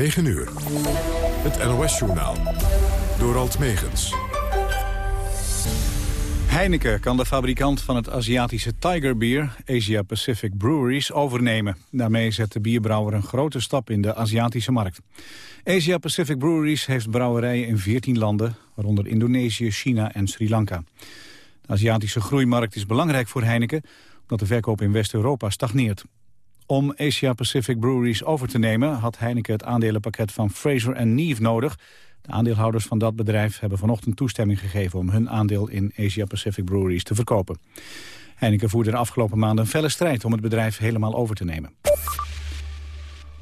9 uur. Het NOS-journaal. Door Alt Megens. Heineken kan de fabrikant van het Aziatische Tiger Beer, Asia Pacific Breweries, overnemen. Daarmee zet de bierbrouwer een grote stap in de Aziatische markt. Asia Pacific Breweries heeft brouwerijen in 14 landen, waaronder Indonesië, China en Sri Lanka. De Aziatische groeimarkt is belangrijk voor Heineken, omdat de verkoop in West-Europa stagneert. Om Asia Pacific Breweries over te nemen had Heineken het aandelenpakket van Fraser Neve nodig. De aandeelhouders van dat bedrijf hebben vanochtend toestemming gegeven om hun aandeel in Asia Pacific Breweries te verkopen. Heineken voerde de afgelopen maanden een felle strijd om het bedrijf helemaal over te nemen.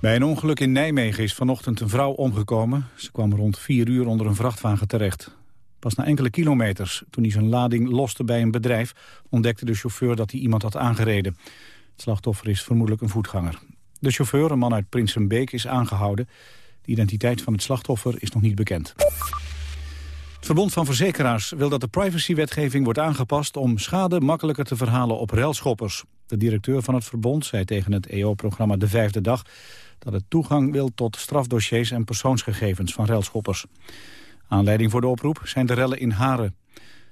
Bij een ongeluk in Nijmegen is vanochtend een vrouw omgekomen. Ze kwam rond vier uur onder een vrachtwagen terecht. Pas na enkele kilometers, toen hij zijn lading loste bij een bedrijf... ontdekte de chauffeur dat hij iemand had aangereden. Het slachtoffer is vermoedelijk een voetganger. De chauffeur, een man uit Prinsenbeek, is aangehouden. De identiteit van het slachtoffer is nog niet bekend. Het Verbond van Verzekeraars wil dat de privacywetgeving wordt aangepast... om schade makkelijker te verhalen op railschoppers. De directeur van het verbond zei tegen het EO-programma De Vijfde Dag... dat het toegang wil tot strafdossiers en persoonsgegevens van railschoppers. Aanleiding voor de oproep zijn de rellen in Haren.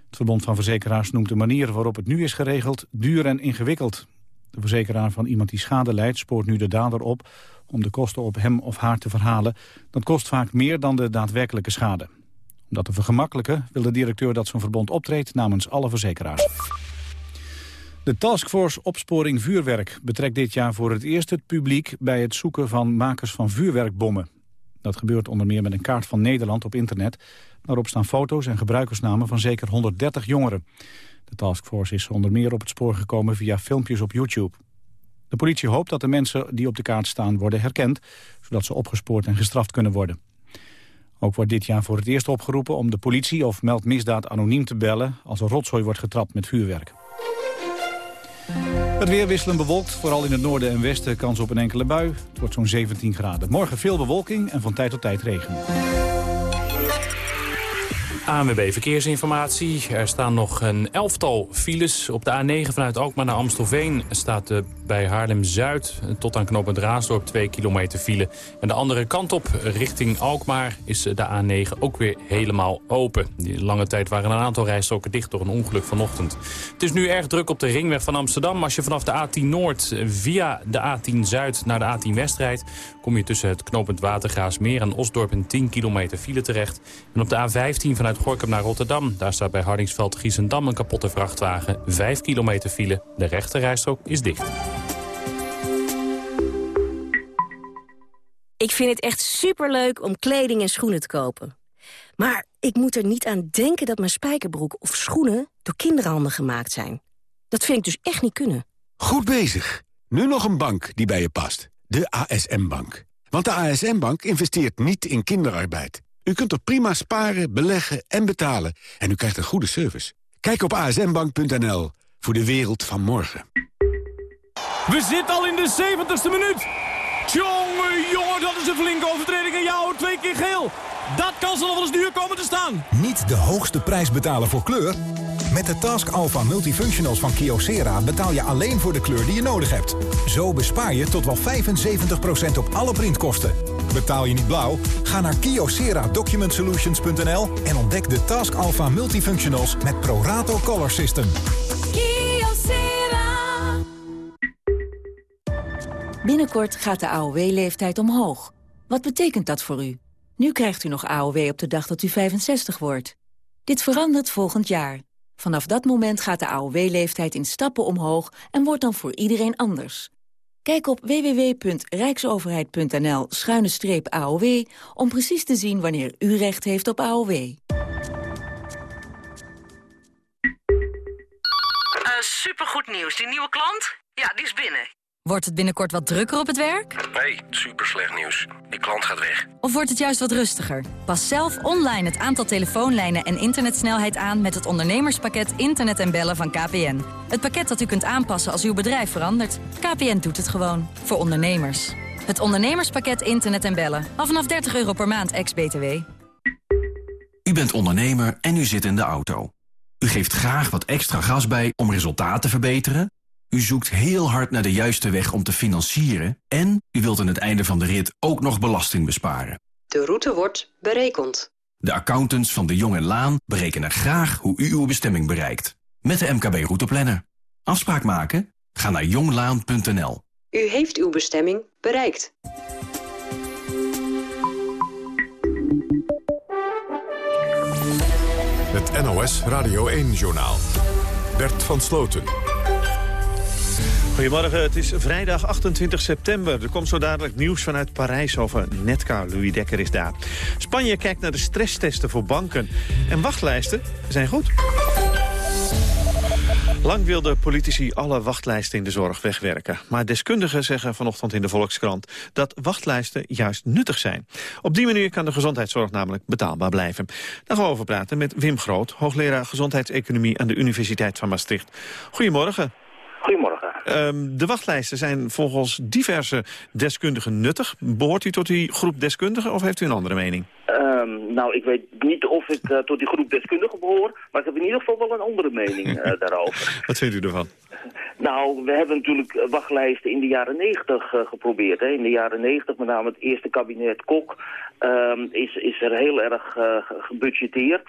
Het Verbond van Verzekeraars noemt de manier waarop het nu is geregeld duur en ingewikkeld. De verzekeraar van iemand die schade leidt spoort nu de dader op om de kosten op hem of haar te verhalen. Dat kost vaak meer dan de daadwerkelijke schade. Om dat te vergemakkelijken wil de directeur dat zo'n verbond optreedt namens alle verzekeraars. De taskforce Opsporing Vuurwerk betrekt dit jaar voor het eerst het publiek bij het zoeken van makers van vuurwerkbommen. Dat gebeurt onder meer met een kaart van Nederland op internet. Daarop staan foto's en gebruikersnamen van zeker 130 jongeren. De taskforce is onder meer op het spoor gekomen via filmpjes op YouTube. De politie hoopt dat de mensen die op de kaart staan worden herkend... zodat ze opgespoord en gestraft kunnen worden. Ook wordt dit jaar voor het eerst opgeroepen om de politie of meldmisdaad anoniem te bellen... als er rotzooi wordt getrapt met vuurwerk. Het weer wisselen bewolkt, vooral in het noorden en westen kans op een enkele bui. Het wordt zo'n 17 graden. Morgen veel bewolking en van tijd tot tijd regen. ANWB Verkeersinformatie. Er staan nog een elftal files. Op de A9 vanuit Alkmaar naar Amstelveen staat de bij Haarlem-Zuid tot aan knooppunt Raasdorp 2 kilometer file. En de andere kant op, richting Alkmaar, is de A9 ook weer helemaal open. Die lange tijd waren een aantal rijstroken dicht door een ongeluk vanochtend. Het is nu erg druk op de ringweg van Amsterdam. Als je vanaf de A10 Noord via de A10 Zuid naar de A10 West rijdt... kom je tussen het knooppunt Watergraasmeer en Osdorp een 10 kilometer file terecht. En op de A15 vanuit Gorkum naar Rotterdam... daar staat bij Hardingsveld-Giessendam een kapotte vrachtwagen. 5 kilometer file. De rechte rijstrook is dicht. Ik vind het echt superleuk om kleding en schoenen te kopen. Maar ik moet er niet aan denken dat mijn spijkerbroek of schoenen... door kinderhanden gemaakt zijn. Dat vind ik dus echt niet kunnen. Goed bezig. Nu nog een bank die bij je past. De ASM-bank. Want de ASM-bank investeert niet in kinderarbeid. U kunt er prima sparen, beleggen en betalen. En u krijgt een goede service. Kijk op asmbank.nl voor de wereld van morgen. We zitten al in de 70ste minuut. Jongen, jongen, dat is een flinke overtreding. En jou twee keer geel. Dat kan ze nog wel eens duur komen te staan. Niet de hoogste prijs betalen voor kleur? Met de Task Alpha Multifunctionals van Kyocera betaal je alleen voor de kleur die je nodig hebt. Zo bespaar je tot wel 75% op alle printkosten. Betaal je niet blauw? Ga naar kyocera-document-solutions.nl en ontdek de Task Alpha Multifunctionals met ProRato Color System. Binnenkort gaat de AOW-leeftijd omhoog. Wat betekent dat voor u? Nu krijgt u nog AOW op de dag dat u 65 wordt. Dit verandert volgend jaar. Vanaf dat moment gaat de AOW-leeftijd in stappen omhoog en wordt dan voor iedereen anders. Kijk op www.rijksoverheid.nl-aow om precies te zien wanneer u recht heeft op AOW. Uh, supergoed nieuws. Die nieuwe klant? Ja, die is binnen. Wordt het binnenkort wat drukker op het werk? Nee, super slecht nieuws. Die klant gaat weg. Of wordt het juist wat rustiger? Pas zelf online het aantal telefoonlijnen en internetsnelheid aan... met het ondernemerspakket Internet en Bellen van KPN. Het pakket dat u kunt aanpassen als uw bedrijf verandert. KPN doet het gewoon. Voor ondernemers. Het ondernemerspakket Internet en Bellen. Al vanaf 30 euro per maand, ex-BTW. U bent ondernemer en u zit in de auto. U geeft graag wat extra gas bij om resultaten te verbeteren U zoekt heel hard naar de juiste weg om te financieren... en u wilt aan het einde van de rit ook nog belasting besparen. De route wordt berekend. De accountants van de Jong en Laan berekenen graag hoe u uw bestemming bereikt. Met de MKB Routeplanner. Afspraak maken? Ga naar jonglaan.nl. U heeft uw bestemming bereikt. Het NOS Radio 1-journaal. Bert van Sloten. Goedemorgen, het is vrijdag 28 september. Er komt zo dadelijk nieuws vanuit Parijs over Netcar. Louis Dekker is daar. Spanje kijkt naar de stresstesten voor banken. En wachtlijsten zijn goed. Lang wilden politici alle wachtlijsten in de zorg wegwerken. Maar deskundigen zeggen vanochtend in de Volkskrant dat wachtlijsten juist nuttig zijn. Op die manier kan de gezondheidszorg namelijk betaalbaar blijven. Daar gaan we over praten met Wim Groot, hoogleraar gezondheidseconomie aan de Universiteit van Maastricht. Goedemorgen. Goedemorgen. Um, de wachtlijsten zijn volgens diverse deskundigen nuttig. Behoort u tot die groep deskundigen of heeft u een andere mening? Um, nou, ik weet niet of ik uh, tot die groep deskundigen behoor, maar ik heb in ieder geval wel een andere mening uh, daarover. Wat vindt u ervan? Nou, we hebben natuurlijk wachtlijsten in de jaren negentig uh, geprobeerd. Hè. In de jaren negentig, met name het eerste kabinet Kok, um, is, is er heel erg gebudgeteerd.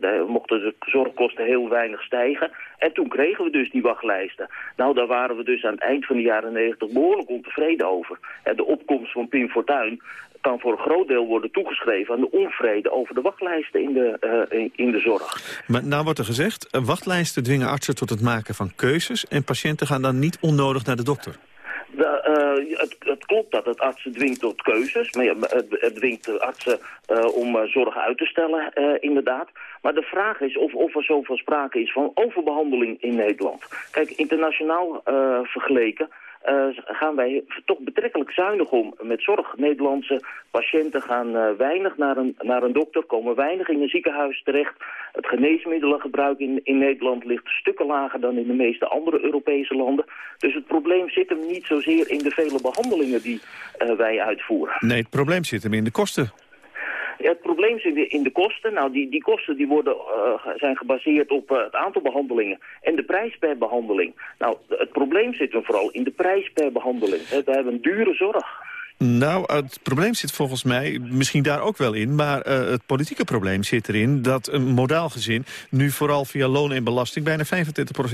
Daar mochten de zorgkosten heel weinig stijgen. En toen kregen we dus die wachtlijsten. Nou, daar waren we dus aan het eind van de jaren negentig behoorlijk ontevreden over. Uh, de opkomst van Pim Fortuyn kan voor een groot deel worden toegeschreven aan de onvrede over de wachtlijsten in de, uh, in de zorg. Maar nou wordt er gezegd, wachtlijsten dwingen artsen tot het maken van keuzes en patiënten gaan dan niet onnodig naar de dokter. De, uh, het, het, klopt dat het artsen dwingt tot keuzes. Maar ja, het, het dwingt artsen uh, om uh, zorg uit te stellen, inderdaad. Maar de vraag is of, of er zoveel sprake is van overbehandeling in Nederland. Kijk, internationaal vergeleken gaan wij toch betrekkelijk zuinig om met zorg. Nederlandse patiënten gaan uh, weinig naar een, naar een dokter, komen weinig in een ziekenhuis terecht. Het geneesmiddelengebruik in, in Nederland ligt stukken lager dan in de meeste andere Europese landen. Dus het probleem zit hem niet zozeer in de vele behandelingen die uh, wij uitvoeren. Nee, het probleem zit hem in de kosten. Het probleem zit in de kosten. Nou, die, die kosten die worden, uh, zijn gebaseerd op uh, het aantal behandelingen en de prijs per behandeling. Nou, het probleem zit hem vooral in de prijs per behandeling. We hebben een dure zorg. Nou, het probleem zit volgens mij misschien daar ook wel in. Maar uh, het politieke probleem zit erin dat een modaal gezin... nu vooral via loon en belasting bijna 25%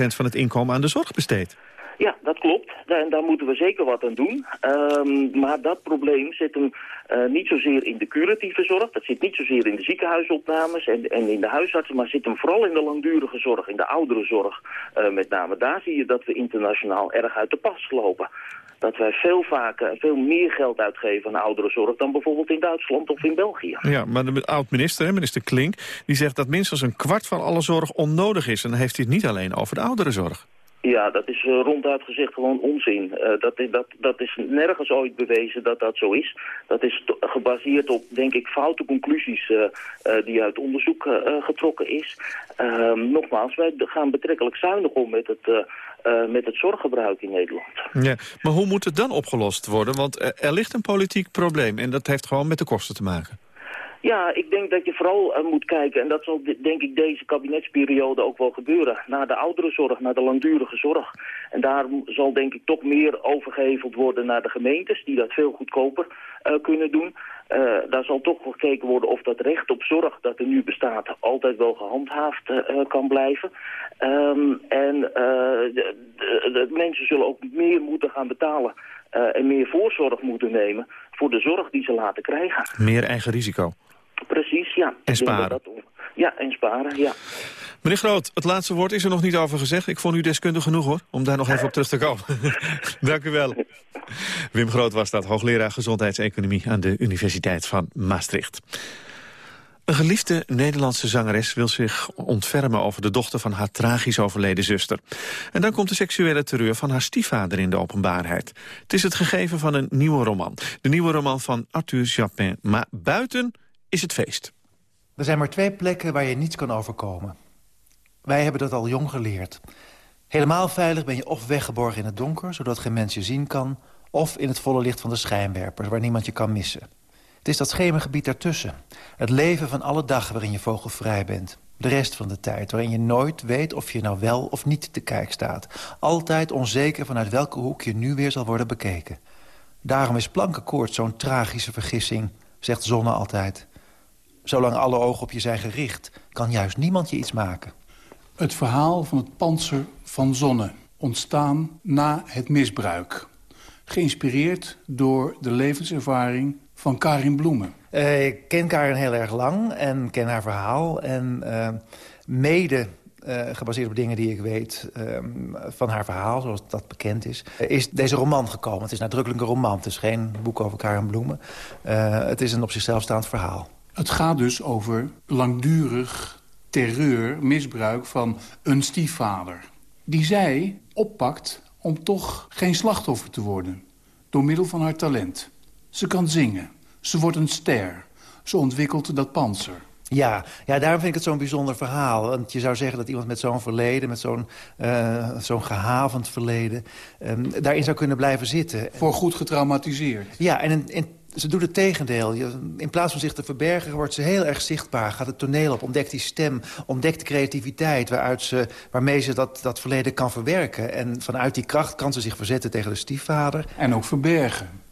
van het inkomen aan de zorg besteedt. Ja, dat klopt. Daar, daar moeten we zeker wat aan doen. Um, maar dat probleem zit hem uh, niet zozeer in de curatieve zorg. Dat zit niet zozeer in de ziekenhuisopnames en, en in de huisartsen. Maar zit hem vooral in de langdurige zorg, in de ouderenzorg. Uh, met name daar zie je dat we internationaal erg uit de pas lopen dat wij veel vaker, veel meer geld uitgeven aan ouderenzorg... dan bijvoorbeeld in Duitsland of in België. Ja, maar de oud-minister, minister Klink, die zegt dat minstens een kwart van alle zorg onnodig is. En dan heeft hij het niet alleen over de ouderenzorg. Ja, dat is uh, ronduit gezegd gewoon onzin. Uh, dat, is, dat, dat is nergens ooit bewezen dat dat zo is. Dat is gebaseerd op, denk ik, foute conclusies uh, die uit onderzoek getrokken is. Ehm, nogmaals, wij gaan betrekkelijk zuinig om met het, met het zorggebruik in Nederland. Ja, maar hoe moet het dan opgelost worden? Want er ligt een politiek probleem en dat heeft gewoon met de kosten te maken. Ja, ik denk dat je vooral uh, moet kijken, en dat zal denk ik deze kabinetsperiode ook wel gebeuren, naar de ouderenzorg, naar de langdurige zorg. En daar zal denk ik toch meer overgeheveld worden naar de gemeentes, die dat veel goedkoper uh, kunnen doen. Uh, daar zal toch gekeken worden of dat recht op zorg dat er nu bestaat altijd wel gehandhaafd kan blijven. Um, en mensen zullen ook meer moeten gaan betalen en meer voorzorg moeten nemen voor de zorg die ze laten krijgen. Meer eigen risico. Precies, ja. En sparen. Ja, en sparen, ja. Meneer Groot, het laatste woord is er nog niet over gezegd. Ik vond u deskundig genoeg, hoor, om daar nog even op terug te komen. Dank u wel. Wim Groot was dat, hoogleraar gezondheidseconomie... aan de Universiteit van Maastricht. Een geliefde Nederlandse zangeres wil zich ontfermen over de dochter van haar tragisch overleden zuster. En dan komt de seksuele terreur van haar stiefvader in de openbaarheid. Het is het gegeven van een nieuwe roman. De nieuwe roman van Arthur Japin. Maar buiten is het feest. Er zijn maar twee plekken waar je niets kan overkomen. Wij hebben dat al jong geleerd. Helemaal veilig ben je of weggeborgen in het donker... zodat geen mens je zien kan... of in het volle licht van de schijnwerpers, waar niemand je kan missen. Het is dat schemergebied daartussen. Het leven van alle dag waarin je vogelvrij bent. De rest van de tijd, waarin je nooit weet of je nou wel of niet te kijk staat. Altijd onzeker vanuit welke hoek je nu weer zal worden bekeken. Daarom is plankenkoord zo'n tragische vergissing, zegt Zonne altijd. Zolang alle ogen op je zijn gericht, kan juist niemand je iets maken. Het verhaal van het panzer van Zonne, ontstaan na het misbruik. Geïnspireerd door de levenservaring van Karin Bloemen. Uh, ik ken Karin heel erg lang en ken haar verhaal. En uh, mede uh, gebaseerd op dingen die ik weet ehm, van haar verhaal, zoals dat bekend is, is deze roman gekomen. Het is nadrukkelijk een roman, het is geen boek over Karin Bloemen. het is een op zichzelf staand verhaal. Het gaat dus over langdurig terreur, misbruik van een stiefvader. Die zij oppakt om toch geen slachtoffer te worden. Door middel van haar talent. Ze kan zingen. Ze wordt een ster. Ze ontwikkelt dat panzer. Ja, ja, daarom vind ik het zo'n bijzonder verhaal. Want je zou zeggen dat iemand met zo'n verleden... met zo'n uh, zo'n gehavend verleden... Um, daarin zou kunnen blijven zitten. Voor goed getraumatiseerd. Ja, en in, in ze doet het tegendeel. In plaats van zich te verbergen wordt ze heel erg zichtbaar. Gaat het toneel op, ontdekt die stem, ontdekt de creativiteit... Waaruit ze, waarmee ze dat, dat verleden kan verwerken. En vanuit die kracht kan ze zich verzetten tegen de stiefvader. En ook verbergen.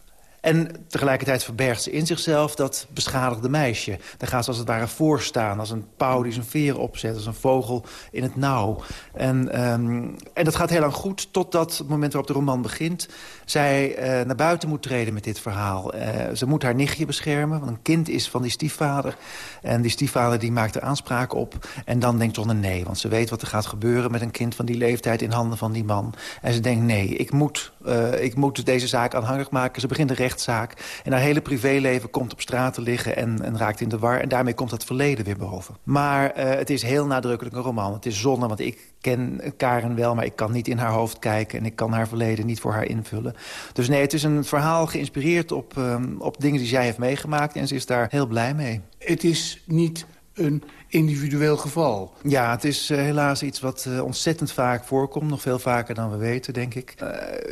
En tegelijkertijd verbergt ze in zichzelf dat beschadigde meisje. Daar gaat ze als het ware voorstaan, als een pauw die zijn veren opzet... als een vogel in het nauw. En, um, en dat gaat heel lang goed, totdat het moment waarop de roman begint... zij uh, naar buiten moet treden met dit verhaal. Uh, ze moet haar nichtje beschermen, want een kind is van die stiefvader. En die stiefvader die maakt er aanspraak op. En dan denkt ze nee, want ze weet wat er gaat gebeuren... met een kind van die leeftijd in handen van die man. En ze denkt, nee, ik moet, uh, ik moet deze zaak aanhangig maken. Ze begint een rechtszaak. En haar hele privéleven komt op straat te liggen en, en raakt in de war. En daarmee komt het verleden weer boven. Maar uh, het is heel nadrukkelijk een roman. Het is zonne, want ik ken Karen wel, maar ik kan niet in haar hoofd kijken... en ik kan haar verleden niet voor haar invullen. Dus nee, het is een verhaal geïnspireerd op, um, op dingen die zij heeft meegemaakt... en ze is daar heel blij mee. Het is niet een individueel geval. Ja, het is uh, helaas iets wat uh, ontzettend vaak voorkomt. Nog veel vaker dan we weten, denk ik. Uh,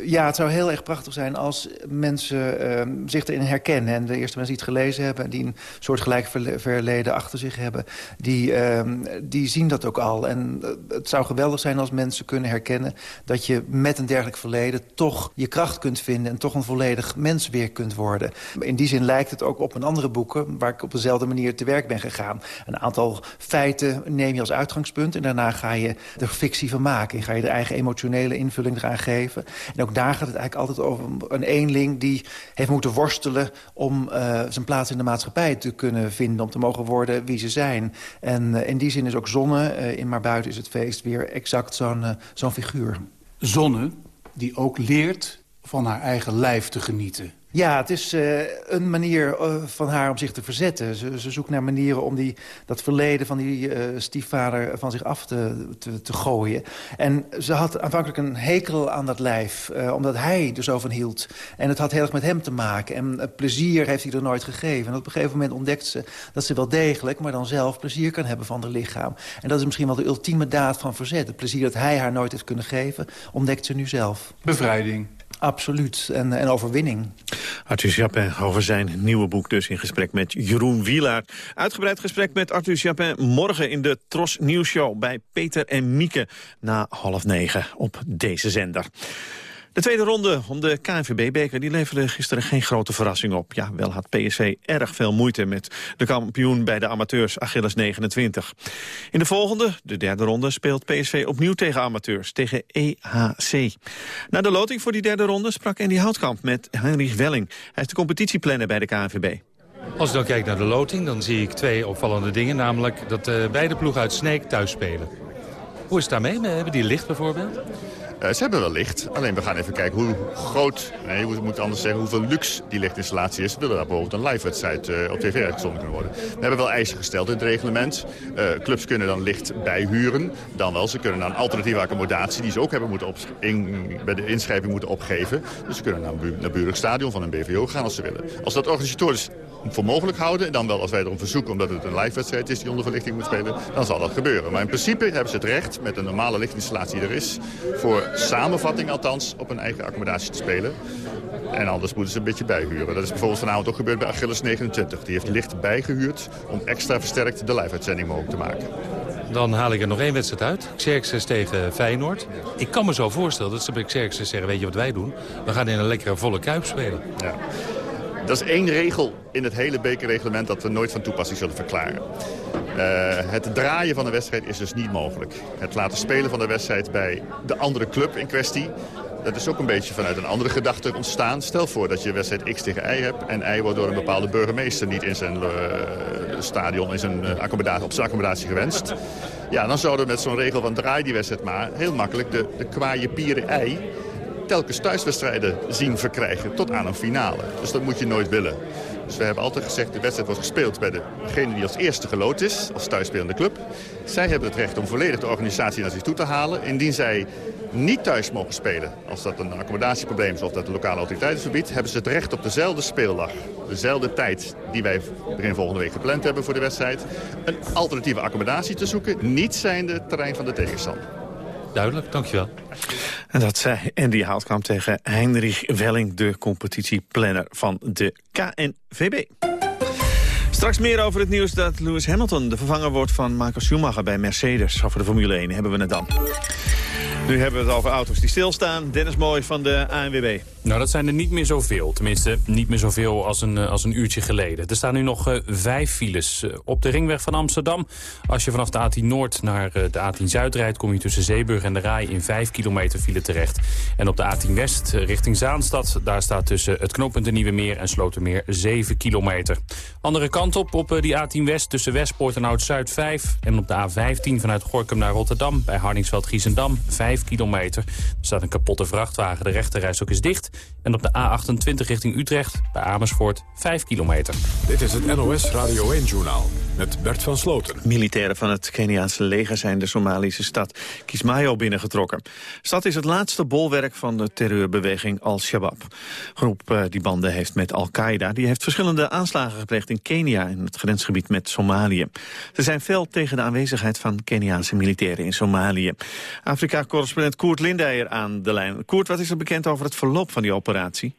ja, het zou heel erg prachtig zijn als mensen ehm, zich erin herkennen. En de eerste mensen die het gelezen hebben... die een soort gelijk verleden achter zich hebben... die, ehm, die zien dat ook al. En het zou geweldig zijn als mensen kunnen herkennen... dat je met een dergelijk verleden toch je kracht kunt vinden... en toch een volledig mens weer kunt worden. In die zin lijkt het ook op een andere boeken... waar ik op dezelfde manier te werk ben gegaan. Een aantal feiten neem je als uitgangspunt... en daarna ga je er fictie van maken. En ga je de eigen emotionele invulling eraan geven. En ook daar gaat het eigenlijk altijd over een eenling... die heeft moeten worstelen om uh, zijn plaats in de maatschappij te kunnen vinden... om te mogen worden wie ze zijn. En uh, in die zin is ook Zonne, uh, in Maar Buiten is het feest... weer exact zo'n zo'n figuur. Zonne, die ook leert van haar eigen lijf te genieten. Ja, het is uh, een manier uh, van haar om zich te verzetten. Ze, ze zoekt naar manieren om die, dat verleden van die uh, stiefvader van zich af te, te, te, gooien. En ze had aanvankelijk een hekel aan dat lijf, omdat hij er zo van hield. En het had heel erg met hem te maken. En plezier heeft hij er nooit gegeven. En op een gegeven moment ontdekt ze dat ze wel degelijk... maar dan zelf plezier kan hebben van haar lichaam. En dat is misschien wel de ultieme daad van verzet. Het plezier dat hij haar nooit heeft kunnen geven, ontdekt ze nu zelf. Bevrijding. Absoluut. En, en overwinning. Arthur Chapin over zijn nieuwe boek dus in gesprek met Jeroen Wielaar. Uitgebreid gesprek met Arthur Chapin morgen in de Tros Nieuws Show bij Peter en Mieke na half negen op deze zender. De tweede ronde om de KNVB-beker die leverde gisteren geen grote verrassing op. Ja, wel had PSV erg veel moeite met de kampioen bij de amateurs Achilles 29. In de volgende, de derde ronde, speelt PSV opnieuw tegen amateurs, tegen EHC. Na de loting voor die derde ronde sprak Andy Houtkamp met Heinrich Welling. Hij is de competitieplanner bij de KNVB. Als ik dan kijk naar de loting, dan zie ik twee opvallende dingen. Namelijk dat uh, beide ploegen uit Sneek thuis spelen. Hoe is het daarmee? Hebben die licht bijvoorbeeld? Uh, ze hebben wel licht. Alleen we gaan even kijken hoe groot, nee, hoe moet anders zeggen, hoeveel luxe die lichtinstallatie is. Willen daar bijvoorbeeld een live-wedstrijd uh, op tv uitgezonden kunnen worden. We hebben wel eisen gesteld in het reglement. Uh, clubs kunnen dan licht bijhuren. Dan wel, ze kunnen dan een alternatieve accommodatie die ze ook hebben moeten in, bij de inschrijving moeten opgeven. Dus ze kunnen naar een bu burig stadion van een BVO gaan als ze willen. Als dat organisatorisch voor mogelijk houden. Dan wel als wij erom verzoeken, omdat het een live-wedstrijd is die onder verlichting moet spelen, dan zal dat gebeuren. Maar in principe hebben ze het recht, met een normale lichtinstallatie die er is, voor samenvatting althans, op een eigen accommodatie te spelen. En anders moeten ze een beetje bijhuren. Dat is bijvoorbeeld vanavond ook gebeurd bij Achilles 29. Die heeft licht bijgehuurd om extra versterkt de live-uitzending mogelijk te maken. Dan haal ik er nog één wedstrijd uit. Xerxes tegen Feyenoord. Ik kan me zo voorstellen dat ze bij Xerxes zeggen... weet je wat wij doen? We gaan in een lekkere volle kuip spelen. Ja. Dat is één regel in het hele bekerreglement dat we nooit van toepassing zullen verklaren. Uh, het draaien van de wedstrijd is dus niet mogelijk. Het laten spelen van de wedstrijd bij de andere club in kwestie... dat is ook een beetje vanuit een andere gedachte ontstaan. Stel voor dat je wedstrijd X tegen Y hebt... en Y wordt door een bepaalde burgemeester niet in zijn uh, stadion... In zijn, uh, accommodatie, op zijn accommodatie gewenst. Ja, dan zouden we met zo'n regel van draai die wedstrijd maar... heel makkelijk de, de kwaaie pieren ei telkens thuiswedstrijden zien verkrijgen tot aan een finale. Dus dat moet je nooit willen. Dus we hebben altijd gezegd, de wedstrijd wordt gespeeld bij degene die als eerste geloot is, als thuisspelende club. Zij hebben het recht om volledig de organisatie naar zich toe te halen. Indien zij niet thuis mogen spelen, als dat een accommodatieprobleem is of dat de lokale autoriteit het verbiedt, hebben ze het recht op dezelfde speeldag, dezelfde tijd die wij begin volgende week gepland hebben voor de wedstrijd, een alternatieve accommodatie te zoeken, niet zijnde het terrein van de tegenstander. Duidelijk, dankjewel. En dat zei Andy Houtkamp tegen Heinrich Welling, de competitieplanner van de KNVB. Straks meer over het nieuws dat Lewis Hamilton de vervanger wordt van Michael Schumacher bij Mercedes. Over de Formule 1 hebben we het dan. Nu hebben we het over auto's die stilstaan. Dennis Mooi van de ANWB. Nou, dat zijn er niet meer zoveel. Tenminste, niet meer zoveel als een, als een uurtje geleden. Er staan nu nog uh, vijf files uh, op de ringweg van Amsterdam. Als je vanaf de A10 Noord naar de A10 Zuid rijdt... kom je tussen Zeeburg en de Rai in 5 kilometer file terecht. En op de A10 West richting Zaanstad... daar staat tussen het knooppunt de Nieuwe Meer en Slotermeer 7 kilometer. Andere kant op, op die A10 West tussen Westpoort en Oud-Zuid 5. En op de A15 vanuit Gorkum naar Rotterdam... bij Hardingsveld-Giezendam 5 kilometer. Er staat een kapotte vrachtwagen, de rechterreis ook is dicht... En op de A28 richting Utrecht, bij Amersfoort, 5 kilometer. Dit is het NOS Radio 1-journaal met Bert van Sloten. Militairen van het Keniaanse leger zijn de Somalische stad Kismayo binnengetrokken. De stad is het laatste bolwerk van de terreurbeweging Al-Shabaab. groep uh, die banden heeft met Al-Qaeda. Die heeft verschillende aanslagen gepleegd in Kenia, in het grensgebied met Somalië. Ze zijn fel tegen de aanwezigheid van Keniaanse militairen in Somalië. Afrika-correspondent Koert Lindeyer aan de lijn. Koert, wat is er bekend over het verloop van die operatie?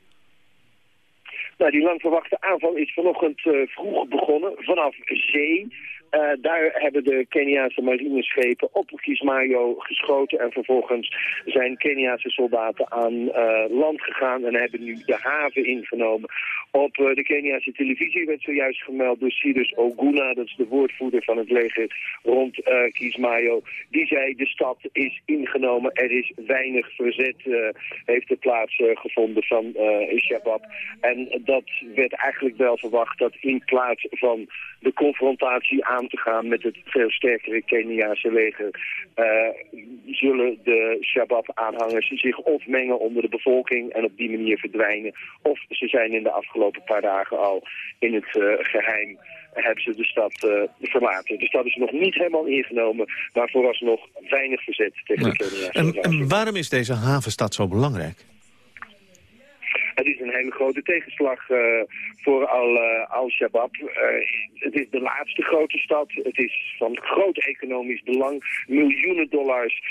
Nou, die lang verwachte aanval is vanochtend uh, vroeg begonnen, vanaf zee. Uh, daar hebben de Keniaanse marineschepen op Kismayo geschoten. En vervolgens zijn Keniaanse soldaten aan uh, land gegaan en hebben nu de haven ingenomen. Op uh, de Keniaanse televisie werd zojuist gemeld door Cyrus Oguna, dat is de woordvoerder van het leger rond Kismayo. Die zei de stad is ingenomen, er is weinig verzet, heeft er plaats gevonden van Shabab. En dat werd eigenlijk wel verwacht dat in plaats van de confrontatie aan te gaan met het veel sterkere Keniaanse leger, uh, zullen de Shabab-aanhangers zich of mengen onder de bevolking en op die manier verdwijnen. Of ze zijn in de afgelopen paar dagen al in het uh, geheim hebben ze de stad uh, verlaten. De stad is nog niet helemaal ingenomen, maar vooralsnog weinig verzet tegen de Keniaanse en, en waarom is deze havenstad zo belangrijk? Het is een hele grote tegenslag uh, voor Al-Shabaab. Uh, het is de laatste grote stad. Het is van groot economisch belang. Miljoenen dollars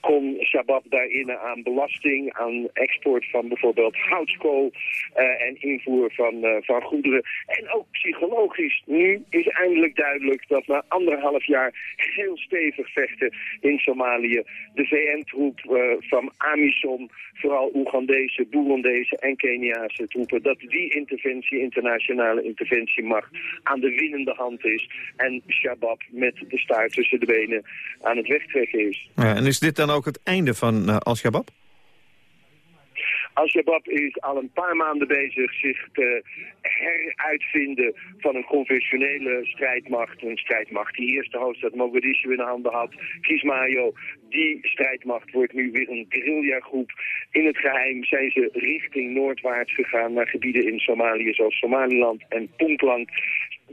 kon Shabab daarin aan belasting, aan export van bijvoorbeeld houtskool en invoer van, van goederen. En ook psychologisch. Nu is eindelijk duidelijk dat na anderhalf jaar heel stevig vechten in Somalië de VN-troep van AMISOM, vooral Oegandese Boerondese en Keniaanse troepen, dat die interventie, internationale interventiemacht, aan de winnende hand is. En Shabab met de staart tussen de benen aan het wegtrekken is. Ja, en is dit dan ook het einde van uh, Al-Shabaab? Al-Shabaab is al een paar maanden bezig zich te heruitvinden van een conventionele strijdmacht. Een strijdmacht die eerst de hoofdstad Mogadishu in de handen had. Kismayo, die strijdmacht wordt nu weer een guerrillagroep. In het geheim zijn ze richting noordwaarts gegaan naar gebieden in Somalië zoals Somaliland en Puntland.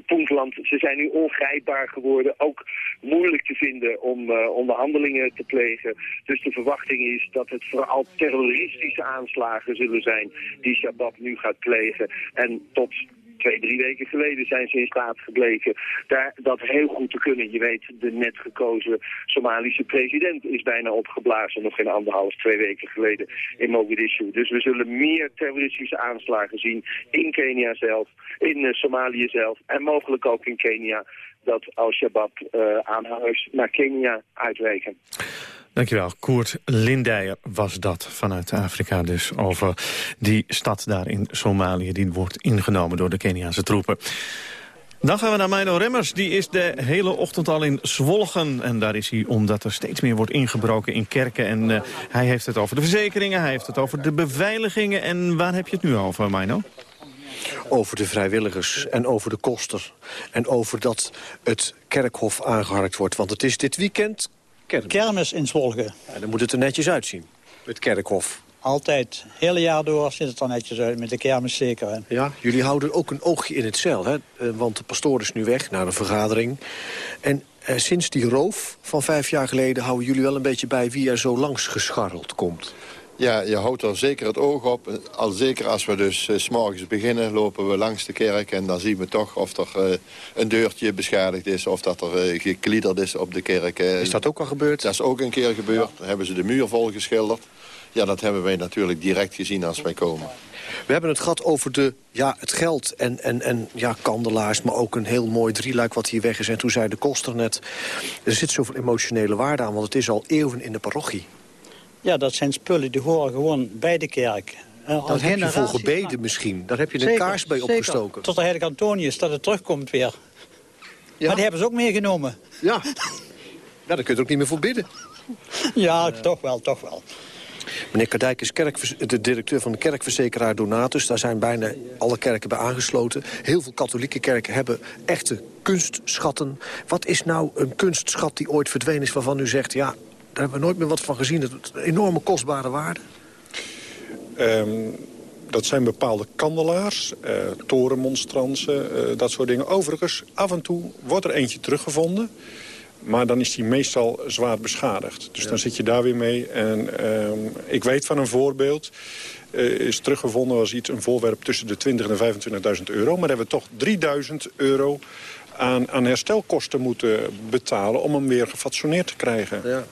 Puntland, ze zijn nu ongrijpbaar geworden, ook moeilijk te vinden om uh, onderhandelingen te plegen. Dus de verwachting is dat het vooral terroristische aanslagen zullen zijn die Shabab nu gaat plegen. En tot twee, drie weken geleden zijn ze in staat gebleken daar, dat heel goed te kunnen. Je weet, de net gekozen Somalische president is bijna opgeblazen, nog geen anderhalf, twee weken geleden in Mogadishu. Dus we zullen meer terroristische aanslagen zien in Kenia zelf, in uh, Somalië zelf en mogelijk ook in Kenia dat Al-Shabaab uh, aanhangers naar Kenia uitwijken. Dankjewel. Koert Lindijer was dat vanuit Afrika dus over die stad daar in Somalië. Die wordt ingenomen door de Keniaanse troepen. Dan gaan we naar Mino Remmers. Die is de hele ochtend al in Zwolgen. En daar is hij omdat er steeds meer wordt ingebroken in kerken. En uh, hij heeft het over de verzekeringen, hij heeft het over de beveiligingen. En waar heb je het nu over, Mino? over de vrijwilligers en over de koster. En over dat het kerkhof aangeharkt wordt. Want het is dit weekend kermis, kermis in Zwolgen. Ja, dan moet het er netjes uitzien, het kerkhof. Altijd. Hele jaar door ziet het er netjes uit, met de kermis zeker. Hè? Ja, jullie houden ook een oogje in het cel, hè? Eh, want de pastoor is nu weg naar een vergadering. En eh, sinds die roof van vijf jaar geleden houden jullie wel een beetje bij wie er zo langs gescharreld komt. Ja, je houdt er zeker het oog op. Al zeker als we dus uh, s morgens beginnen, lopen we langs de kerk... en dan zien we toch of er uh, een deurtje beschadigd is... of dat er uh, gekliederd is op de kerk. is dat ook al gebeurd? Dat is ook een keer gebeurd. Dan hebben ze de muur volgeschilderd. Ja, dat hebben wij natuurlijk direct gezien als wij komen. We hebben het gehad over de, ja, het geld en, en, en ja, kandelaars... maar ook een heel mooi drieluik wat hier weg is. En toen zei de koster net, er zit zoveel emotionele waarde aan... want het is al eeuwen in de parochie. Ja, dat zijn spullen die horen gewoon bij de kerk. Uh, Daar heb je voor gebeden misschien. Daar heb je een zeker, kaars bij zeker. opgestoken. Tot de heilige Antonius, dat het terugkomt weer. Ja? Maar die hebben ze ook meegenomen. Ja. ja, daar kun je ook niet meer voor bidden. Ja, uh. toch wel, toch wel. Meneer Kardijk is kerk, de directeur van de kerkverzekeraar Donatus. Daar zijn bijna alle kerken bij aangesloten. Heel veel katholieke kerken hebben echte kunstschatten. Wat is nou een kunstschat die ooit verdwenen is waarvan u zegt... ja, daar hebben we nooit meer wat van gezien. Het enorme kostbare waarde. Um, dat zijn bepaalde kandelaars, uh, torenmonstransen, uh, dat soort dingen. Overigens, af en toe wordt er eentje teruggevonden. Maar dan is die meestal zwaar beschadigd. Dus ja. dan zit je daar weer mee. En um, ik weet van een voorbeeld. Uh, is teruggevonden was iets, een voorwerp tussen de 20 en 25.000 euro. Maar daar hebben we toch 3000 euro aan, aan herstelkosten moeten betalen... om hem weer gefatsoeneerd te krijgen. Ja.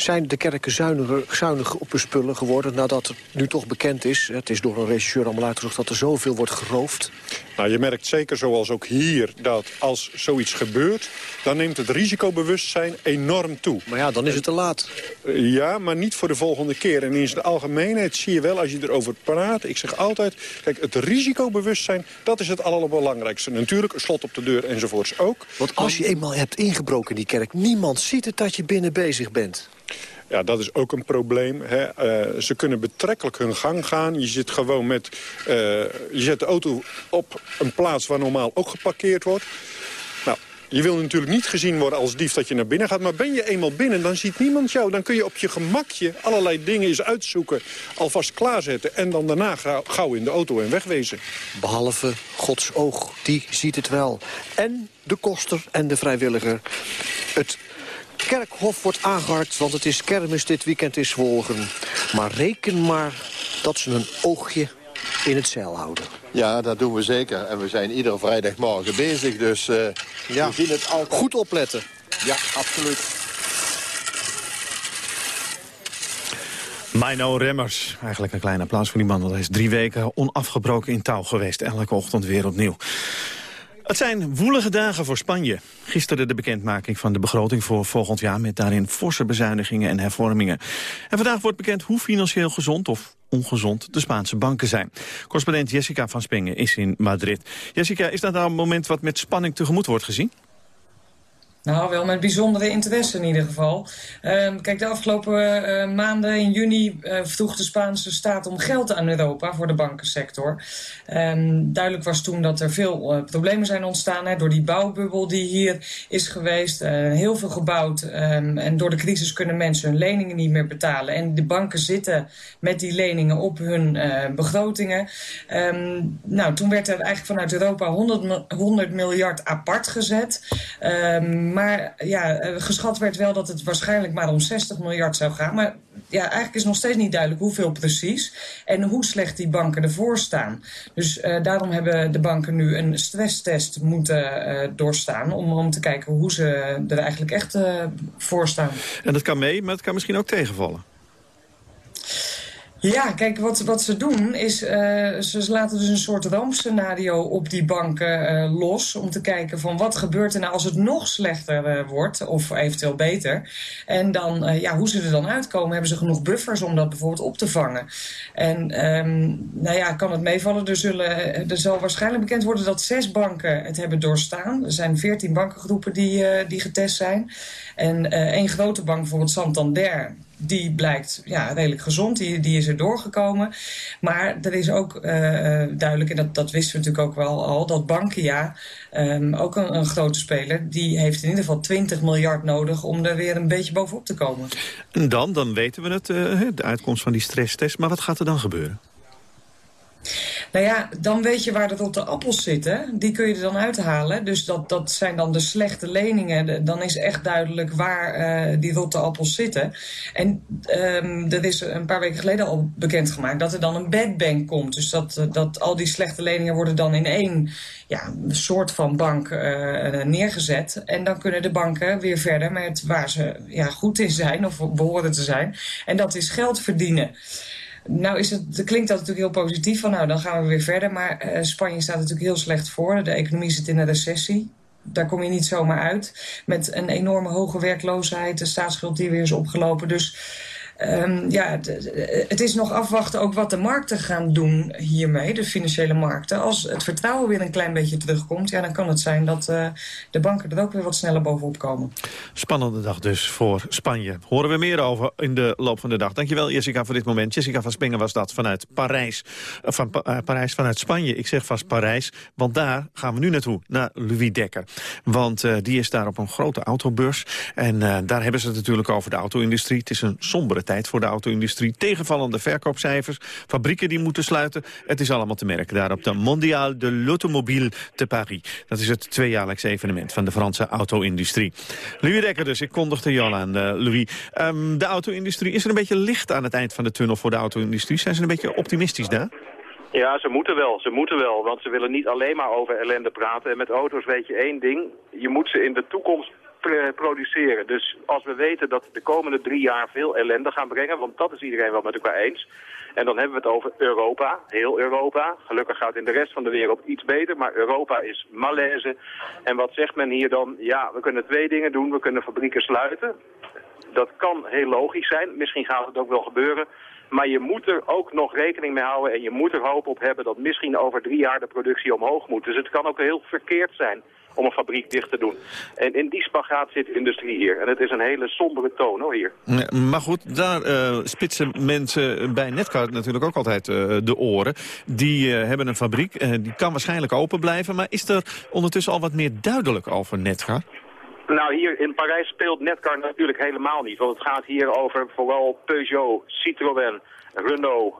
Zijn de kerken zuiniger, zuinig op hun spullen geworden nadat het nu toch bekend is... het is door een regisseur allemaal uitgezocht dat er zoveel wordt geroofd? Nou, je merkt zeker zoals ook hier dat als zoiets gebeurt... dan neemt het risicobewustzijn enorm toe. Maar ja, dan is het te laat. Ja, maar niet voor de volgende keer. En in de algemeenheid zie je wel, als je erover praat... ik zeg altijd, kijk, het risicobewustzijn, dat is het allerbelangrijkste. Natuurlijk, een slot op de deur enzovoorts ook. Want als je eenmaal hebt ingebroken in die kerk... niemand ziet het dat je binnen bezig bent. Ja, dat is ook een probleem. Hè. Uh, ze kunnen betrekkelijk hun gang gaan. Je zit gewoon met... Uh, je zet de auto op een plaats waar normaal ook geparkeerd wordt. Nou, je wil natuurlijk niet gezien worden als dief dat je naar binnen gaat. Maar ben je eenmaal binnen, dan ziet niemand jou. Dan kun je op je gemakje allerlei dingen eens uitzoeken. Alvast klaarzetten. En dan daarna gauw in de auto en wegwezen. Behalve Gods oog, die ziet het wel. En de koster en de vrijwilliger. Het kerkhof wordt aangeharkt, want het is kermis dit weekend is volgen. Maar reken maar dat ze een oogje in het zeil houden. Ja, dat doen we zeker. En we zijn iedere vrijdagmorgen bezig, dus uh, ja. we zien het altijd. Goed opletten. Ja, absoluut. Mino Remmers. Eigenlijk een klein applaus voor die man. Want hij is drie weken onafgebroken in touw geweest. Elke ochtend weer opnieuw. Het zijn woelige dagen voor Spanje. Gisteren de bekendmaking van de begroting voor volgend jaar... met daarin forse bezuinigingen en hervormingen. En vandaag wordt bekend hoe financieel gezond of ongezond de Spaanse banken zijn. Correspondent Jessica van Spengen is in Madrid. Jessica, is dat nou een moment wat met spanning tegemoet wordt gezien? Nou, wel met bijzondere interesse in ieder geval. Uh, kijk, de afgelopen uh, maanden in juni uh, vroeg de Spaanse staat om geld aan Europa voor de bankensector. Um, duidelijk was toen dat er veel uh, problemen zijn ontstaan hè, door die bouwbubbel die hier is geweest. heel veel gebouwd um, en door de crisis kunnen mensen hun leningen niet meer betalen. En de banken zitten met die leningen op hun begrotingen. Nou, toen werd er eigenlijk vanuit Europa 100, 100 miljard apart gezet. Maar ja, geschat werd wel dat het waarschijnlijk maar om 60 miljard zou gaan. Maar ja, eigenlijk is nog steeds niet duidelijk hoeveel precies en hoe slecht die banken ervoor staan. Dus uh, daarom hebben de banken nu een stresstest moeten uh, doorstaan om, om te kijken hoe ze er eigenlijk echt voor staan. En dat kan mee, maar het kan misschien ook tegenvallen. Ja, kijk, wat, wat ze doen is, uh, ze laten dus een soort rampscenario op die banken uh, los... om te kijken van wat gebeurt er nou als het nog slechter uh, wordt, of eventueel beter. En dan, ja, hoe ze er dan uitkomen, hebben ze genoeg buffers om dat bijvoorbeeld op te vangen. En um, nou ja, kan het meevallen, er, zullen, er zal waarschijnlijk bekend worden dat zes banken het hebben doorstaan. Er zijn veertien bankengroepen die, die getest zijn. En één grote bank, bijvoorbeeld Santander die blijkt ja, redelijk gezond, die, die is er doorgekomen. Maar er is ook uh, duidelijk, en dat, dat wisten we natuurlijk ook wel al... dat Bankia, um, ook een, een, grote speler... die heeft in ieder geval 20 miljard nodig om er weer een beetje bovenop te komen. En dan, dan weten we het, uh, de uitkomst van die stresstest. Maar wat gaat er dan gebeuren? Nou ja, dan weet je waar de rotte appels zitten. Die kun je er dan uithalen. Dus dat, dat zijn dan de slechte leningen. Dan is echt duidelijk waar uh, die rotte appels zitten. En um, er is een paar weken geleden al bekendgemaakt dat er dan een bad bank komt. Dus dat, dat al die slechte leningen worden dan in één ja, soort van bank uh, neergezet. En dan kunnen de banken weer verder met waar ze ja, goed in zijn of behoren te zijn. En dat is geld verdienen. Nou is het, klinkt dat natuurlijk heel positief van nou dan gaan we weer verder. Maar uh, Spanje staat natuurlijk heel slecht voor. De economie zit in een recessie. Daar kom je niet zomaar uit. Met een enorme hoge werkloosheid, de staatsschuld die weer is opgelopen. Dus Um, ja, het, is nog afwachten ook wat de markten gaan doen hiermee, de financiële markten. Als het vertrouwen weer een klein beetje terugkomt, ja, dan kan het zijn dat uh, de banken er ook weer wat sneller bovenop komen. Spannende dag dus voor Spanje. Horen we meer over in de loop van de dag. Dankjewel Jessica voor dit moment. Jessica van Spengen was dat vanuit Parijs. Uh, van uh, Parijs vanuit Spanje. Ik zeg vast Parijs, want daar gaan we nu naartoe, naar Louis Dekker. Want die is daar op een grote autobeurs. En daar hebben ze het natuurlijk over de auto-industrie. Het is een sombere tijd voor de auto-industrie. Tegenvallende verkoopcijfers, fabrieken die moeten sluiten. Het is allemaal te merken daar op de Mondial de l'Automobile te Paris. Dat is het tweejaarlijks evenement van de Franse auto-industrie. Louis Dekker dus, ik kondigde je al aan, uh, Louis. Um, de auto-industrie, is er een beetje licht aan het eind van de tunnel voor de auto-industrie? Zijn ze een beetje optimistisch daar? Ja, ze moeten wel. Ze moeten wel. Want ze willen niet alleen maar over ellende praten. En met auto's weet je één ding. Je moet ze in de toekomst produceren. Dus als we weten dat de komende drie jaar veel ellende gaan brengen, want dat is iedereen wel met elkaar eens. En dan hebben we het over Europa, heel Europa. Gelukkig gaat in de rest van de wereld iets beter, maar Europa is malaise. En wat zegt men hier dan? Ja, we kunnen twee dingen doen. We kunnen fabrieken sluiten. Dat kan heel logisch zijn. Misschien gaat het ook wel gebeuren. Maar je moet er ook nog rekening mee houden en je moet er hoop op hebben dat misschien over drie jaar de productie omhoog moet. Dus het kan ook heel verkeerd zijn om een fabriek dicht te doen. En in die spagaat zit de industrie hier. En het is een hele sombere toon hoor hier. maar goed, daar uh, spitsen mensen bij Netcar natuurlijk ook altijd uh, de oren. Die uh, hebben een fabriek, die kan waarschijnlijk open blijven. Maar is er ondertussen al wat meer duidelijk over Netcar? Nou, hier in Parijs speelt Netcar natuurlijk helemaal niet. Want het gaat hier over vooral Peugeot, Citroën, Renault,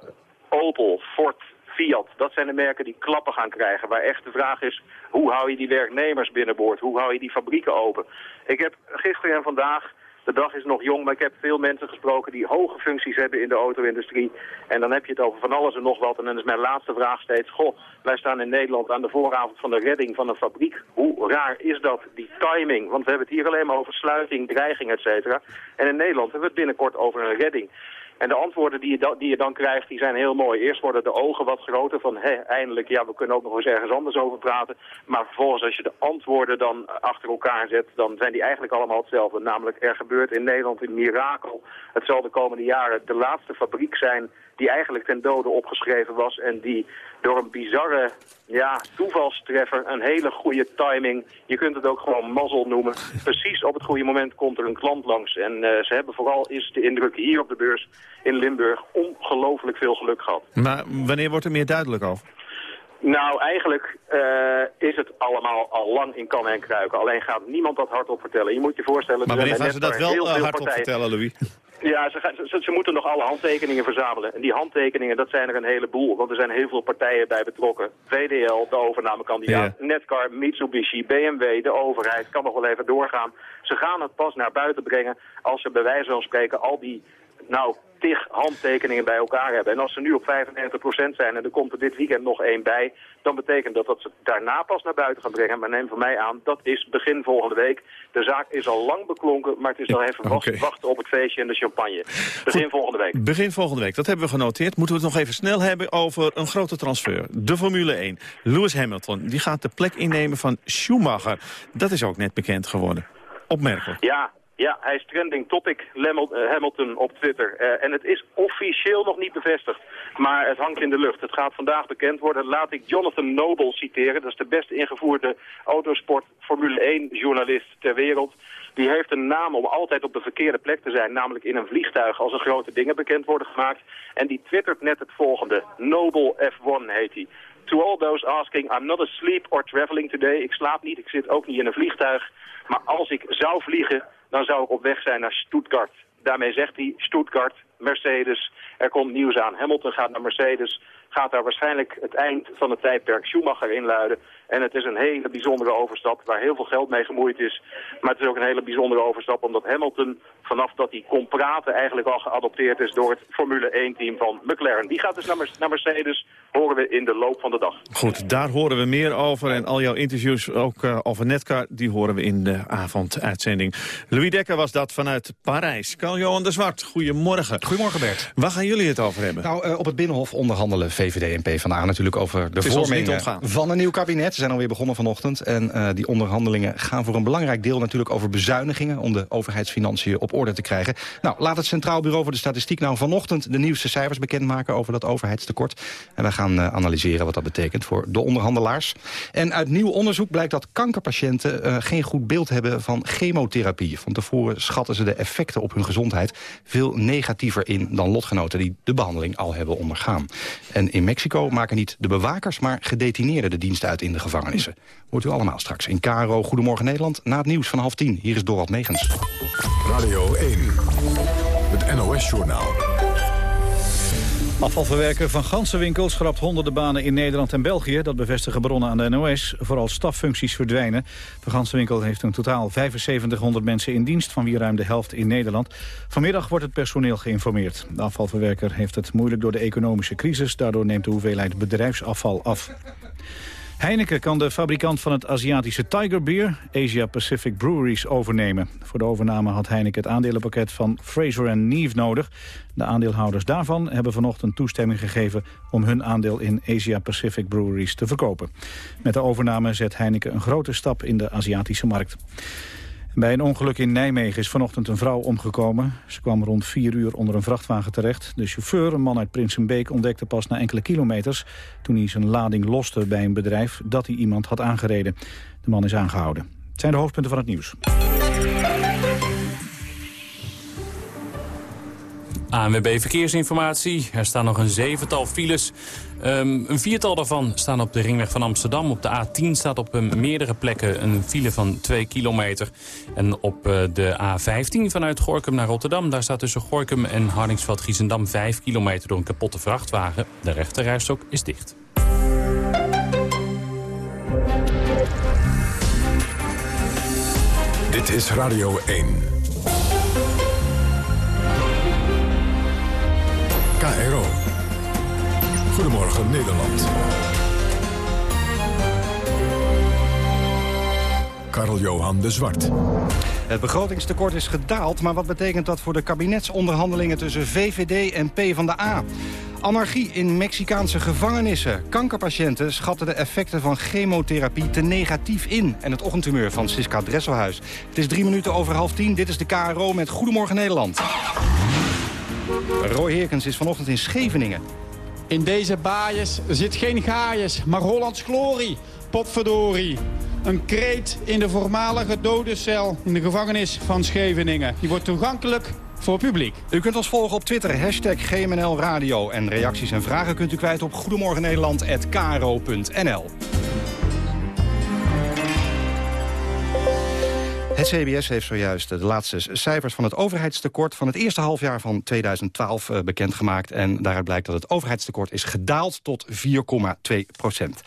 Opel, Ford, Fiat. Dat zijn de merken die klappen gaan krijgen. Waar echt de vraag is, hoe hou je die werknemers binnenboord? Hoe hou je die fabrieken open? Ik heb gisteren en vandaag de dag is nog jong, maar ik heb veel mensen gesproken die hoge functies hebben in de auto-industrie. En dan heb je het over van alles en nog wat. En dan is mijn laatste vraag steeds, goh, wij staan in Nederland aan de vooravond van de redding van een fabriek. Hoe raar is dat, die timing? Want we hebben het hier alleen maar over sluiting, dreiging, et cetera. En in Nederland hebben we het binnenkort over een redding. En de antwoorden die je, die je dan krijgt, die zijn heel mooi. Eerst worden de ogen wat groter van, hé, eindelijk, ja, we kunnen ook nog eens ergens anders over praten. Maar vervolgens, als je de antwoorden dan achter elkaar zet, dan zijn die eigenlijk allemaal hetzelfde. Namelijk, er gebeurt in Nederland een mirakel. Het zal de komende jaren de laatste fabriek zijn die eigenlijk ten dode opgeschreven was en die door een bizarre ja, toevalstreffer, een hele goede timing, je kunt het ook gewoon mazzel noemen, precies op het goede moment komt er een klant langs. En uh, ze hebben vooral, is de indruk hier op de beurs in Limburg, ongelooflijk veel geluk gehad. Maar wanneer wordt er meer duidelijk over? Nou, eigenlijk uh, is het allemaal al lang in kan en kruiken. Alleen gaat niemand dat hardop vertellen. Je moet je voorstellen... Maar wanneer gaan ze dat wel uh, hardop vertellen, Louis? Ja, ze, ze, ze, moeten nog alle handtekeningen verzamelen. En die handtekeningen, dat zijn er een heleboel. Want er zijn heel veel partijen bij betrokken. VDL, de overnamekandidaat. Netcar, Mitsubishi, BMW, de overheid. Kan nog wel even doorgaan. Ze gaan het pas naar buiten brengen als ze bij wijze van spreken al die nou, tig handtekeningen bij elkaar hebben. En als ze nu op 95% zijn en er komt er dit weekend nog één bij... dan betekent dat dat ze daarna pas naar buiten gaan brengen. Maar neem van mij aan, dat is begin volgende week. De zaak is al lang beklonken, maar het is nog even wachten op het feestje en de champagne. Begin volgende week. Begin volgende week, dat hebben we genoteerd. Moeten we het nog even snel hebben over een grote transfer. De Formule 1. Lewis Hamilton, die gaat de plek innemen van Schumacher. Dat is ook net bekend geworden. Opmerkelijk. Ja, ja, hij is trending topic eh, Hamilton op Twitter. Eh, en het is officieel nog niet bevestigd. Maar het hangt in de lucht. Het gaat vandaag bekend worden. Laat ik Jonathan Noble citeren. Dat is de best ingevoerde autosport Formule 1 journalist ter wereld. Die heeft een naam om altijd op de verkeerde plek te zijn. Namelijk in een vliegtuig als er grote dingen bekend worden gemaakt. En die twittert net het volgende. Noble F1 heet hij. To all those asking, I'm not asleep or traveling today. Ik slaap niet, ik zit ook niet in een vliegtuig. Maar als ik zou vliegen, dan zou ik op weg zijn naar Stuttgart. Daarmee zegt hij Stuttgart, Mercedes, er komt nieuws aan. Hamilton gaat naar Mercedes, gaat daar waarschijnlijk het eind van het tijdperk Schumacher inluiden. En het is een hele bijzondere overstap waar heel veel geld mee gemoeid is. Maar het is ook een hele bijzondere overstap omdat Hamilton vanaf dat hij kon praten eigenlijk al geadopteerd is door het Formule 1-team van McLaren. Die gaat dus naar, Mer- naar Mercedes, horen we in de loop van de dag. Goed, daar horen we meer over. En al jouw interviews, ook eh, over Netcar, die horen we in de avonduitzending. Louis Dekker was dat vanuit Parijs. Carl-Johan de Zwart, goedemorgen. Goedemorgen Bert. Waar gaan jullie het over hebben? Nou, eh, op het Binnenhof onderhandelen VVD en PvdA natuurlijk over de vorming van een nieuw kabinet. Ze zijn alweer begonnen vanochtend. En eh, die onderhandelingen gaan voor een belangrijk deel natuurlijk over bezuinigingen... om de overheidsfinanciën op orde te krijgen. Nou, laat het Centraal Bureau voor de Statistiek nou vanochtend... de nieuwste cijfers bekendmaken over dat overheidstekort. En wij gaan eh, analyseren wat dat betekent voor de onderhandelaars. En uit nieuw onderzoek blijkt dat kankerpatiënten... eh, geen goed beeld hebben van chemotherapie. Van tevoren schatten ze de effecten op hun gezondheid... veel negatiever in dan lotgenoten die de behandeling al hebben ondergaan. En in Mexico maken niet de bewakers, maar gedetineerden de dienst uit in de gevangenissen. Hoort u allemaal straks in KRO Goedemorgen Nederland na het nieuws van half tien. Hier is Dorald Megens. Radio 1. Het NOS-journaal. Afvalverwerker van Gansenwinkel schrapt honderden banen in Nederland en België. Dat bevestigen bronnen aan de NOS. Vooral staffuncties verdwijnen. Van Gansenwinkel heeft in totaal 7500 mensen in dienst... van wie ruim de helft in Nederland. Vanmiddag wordt het personeel geïnformeerd. De afvalverwerker heeft het moeilijk door de economische crisis. Daardoor neemt de hoeveelheid bedrijfsafval af. Heineken kan de fabrikant van het Aziatische Tiger Beer, Asia Pacific Breweries, overnemen. Voor de overname had Heineken het aandelenpakket van Fraser Neve nodig. De aandeelhouders daarvan hebben vanochtend toestemming gegeven om hun aandeel in Asia Pacific Breweries te verkopen. Met de overname zet Heineken een grote stap in de Aziatische markt. Bij een ongeluk in Nijmegen is vanochtend een vrouw omgekomen. Ze kwam rond vier uur onder een vrachtwagen terecht. De chauffeur, een man uit Prinsenbeek, ontdekte pas na enkele kilometers... toen hij zijn lading loste bij een bedrijf dat hij iemand had aangereden. De man is aangehouden. Het zijn de hoofdpunten van het nieuws. ANWB Verkeersinformatie. Er staan nog een zevental files. Ehm, een viertal daarvan staan op de ringweg van Amsterdam. Op de A10 staat op eh, meerdere plekken een file van 2 kilometer. En op eh, de A15 vanuit Gorkum naar Rotterdam... daar staat tussen Gorkum en Hardingsveld-Giessendam 5 kilometer... door een kapotte vrachtwagen. De rechterrijstok is dicht. Dit is Radio 1. KRO. Goedemorgen Nederland. Karl-Johan de Zwart. Het begrotingstekort is gedaald, maar wat betekent dat voor de kabinetsonderhandelingen tussen VVD en PvdA? Anarchie in Mexicaanse gevangenissen. Kankerpatiënten schatten de effecten van chemotherapie te negatief in. En het ochtendhumeur van Siska Dresselhuis. Het is drie minuten over half tien. Dit is de KRO met Goedemorgen Nederland. Roy Heerkens is vanochtend in Scheveningen. In deze baaiers zit geen gaaiers, maar Hollands glorie. Potverdorie. Een kreet in de voormalige dodencel in de gevangenis van Scheveningen. Die wordt toegankelijk voor publiek. U kunt ons volgen op Twitter, hashtag GMNL Radio. En reacties en vragen kunt u kwijt op goedemorgennederland.kro.nl. Het CBS heeft zojuist de laatste cijfers van het overheidstekort... van het eerste halfjaar van 2012 eh, bekendgemaakt. En daaruit blijkt dat het overheidstekort is gedaald tot 4,2 procent.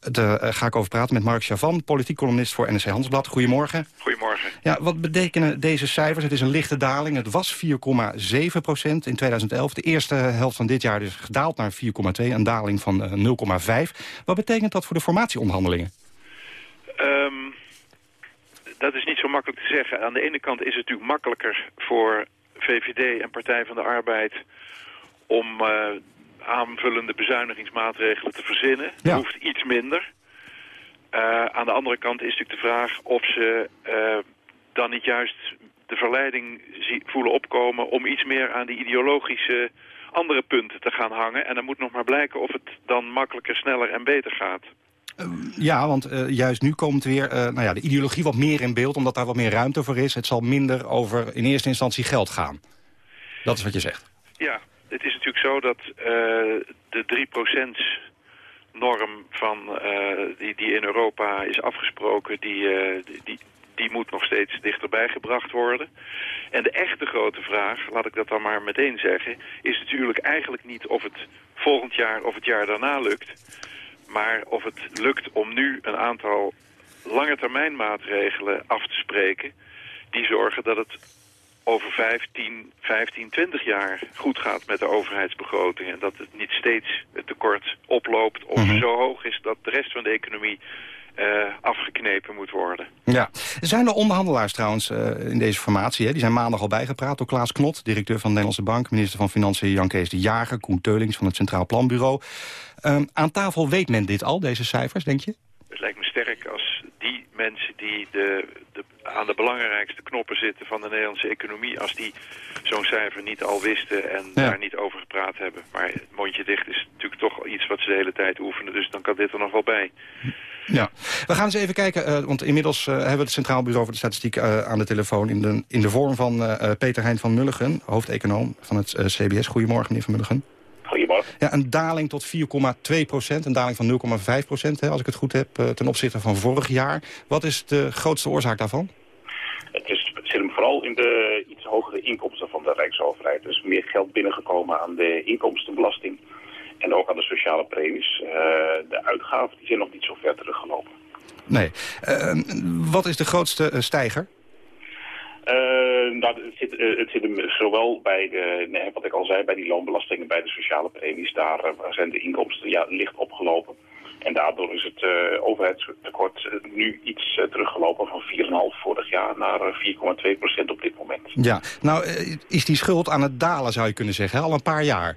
Daar eh, ga ik over praten met Mark Chavan, politiek columnist voor NRC Handelsblad. Goedemorgen. Goedemorgen. Ja, wat betekenen deze cijfers? Het is een lichte daling. Het was 4,7 procent in 2011. De eerste helft van dit jaar is gedaald naar 4,2. Een daling van 0,5. Wat betekent dat voor de formatieonderhandelingen? Um, dat is niet zo makkelijk te zeggen. Aan de ene kant is het natuurlijk makkelijker voor VVD en Partij van de Arbeid... om uh, aanvullende bezuinigingsmaatregelen te verzinnen. Ja. Dat hoeft iets minder. Uh, aan de andere kant is natuurlijk de vraag of ze uh, dan niet juist de verleiding voelen opkomen... om iets meer aan die ideologische andere punten te gaan hangen. En dan moet nog maar blijken of het dan makkelijker, sneller en beter gaat. Ja, want uh, juist nu komt weer uh, nou ja, de ideologie wat meer in beeld... omdat daar wat meer ruimte voor is. Het zal minder over in eerste instantie geld gaan. Dat is wat je zegt. Ja, het is natuurlijk zo dat uh, de 3%-norm van, die, die in Europa is afgesproken... Die, die, die moet nog steeds dichterbij gebracht worden. En de echte grote vraag, laat ik dat dan maar meteen zeggen... is natuurlijk eigenlijk niet of het volgend jaar of het jaar daarna lukt... Maar of het lukt om nu een aantal langetermijnmaatregelen af te spreken... die zorgen dat het over 15, 15, 20 jaar goed gaat met de overheidsbegroting... en dat het niet steeds het tekort oploopt of mm -hmm. zo hoog is... dat de rest van de economie afgeknepen moet worden. Ja. Zijn er onderhandelaars trouwens uh, in deze formatie? Hè? Die zijn maandag al bijgepraat door Klaas Knot, directeur van de Nederlandse Bank... minister van Financiën Jan Kees de Jager, Koen Teulings van het Centraal Planbureau. Uh, aan tafel weet men dit al, deze cijfers, denk je? Het lijkt me sterk als die mensen die de, de, aan de belangrijkste knoppen zitten van de Nederlandse economie... als die zo'n cijfer niet al wisten en ja. daar niet over gepraat hebben. Maar mondje dicht is natuurlijk toch iets wat ze de hele tijd oefenen, dus dan kan dit er nog wel bij. Ja, we gaan eens even kijken, uh, want inmiddels uh, hebben we het Centraal Bureau voor de Statistiek uh, aan de telefoon... in de, in de vorm van Peter Hein van Mulligen, hoofdeconoom van het CBS. Goedemorgen, meneer van Mulligen. Goedemorgen. Ja, een daling tot 4,2 procent, een daling van 0,5 procent, als ik het goed heb, ten opzichte van vorig jaar. Wat is de grootste oorzaak daarvan? Het, is, het zit hem vooral in de iets hogere inkomsten van de Rijksoverheid. Dus meer geld binnengekomen aan de inkomstenbelasting en ook aan de sociale premies. Uh, de uitgaven die zijn nog niet zo ver teruggelopen. Nee. Uh, wat is de grootste uh, stijger? nou, het, zit, het zit hem zowel bij, de, nee, wat ik al zei, bij die loonbelastingen, bij de sociale premies. Daar zijn de inkomsten ja, licht opgelopen. En daardoor is het overheidstekort nu iets teruggelopen van 4,5 vorig jaar naar 4,2 procent op dit moment. Ja, nou is die schuld aan het dalen zou je kunnen zeggen, al een paar jaar.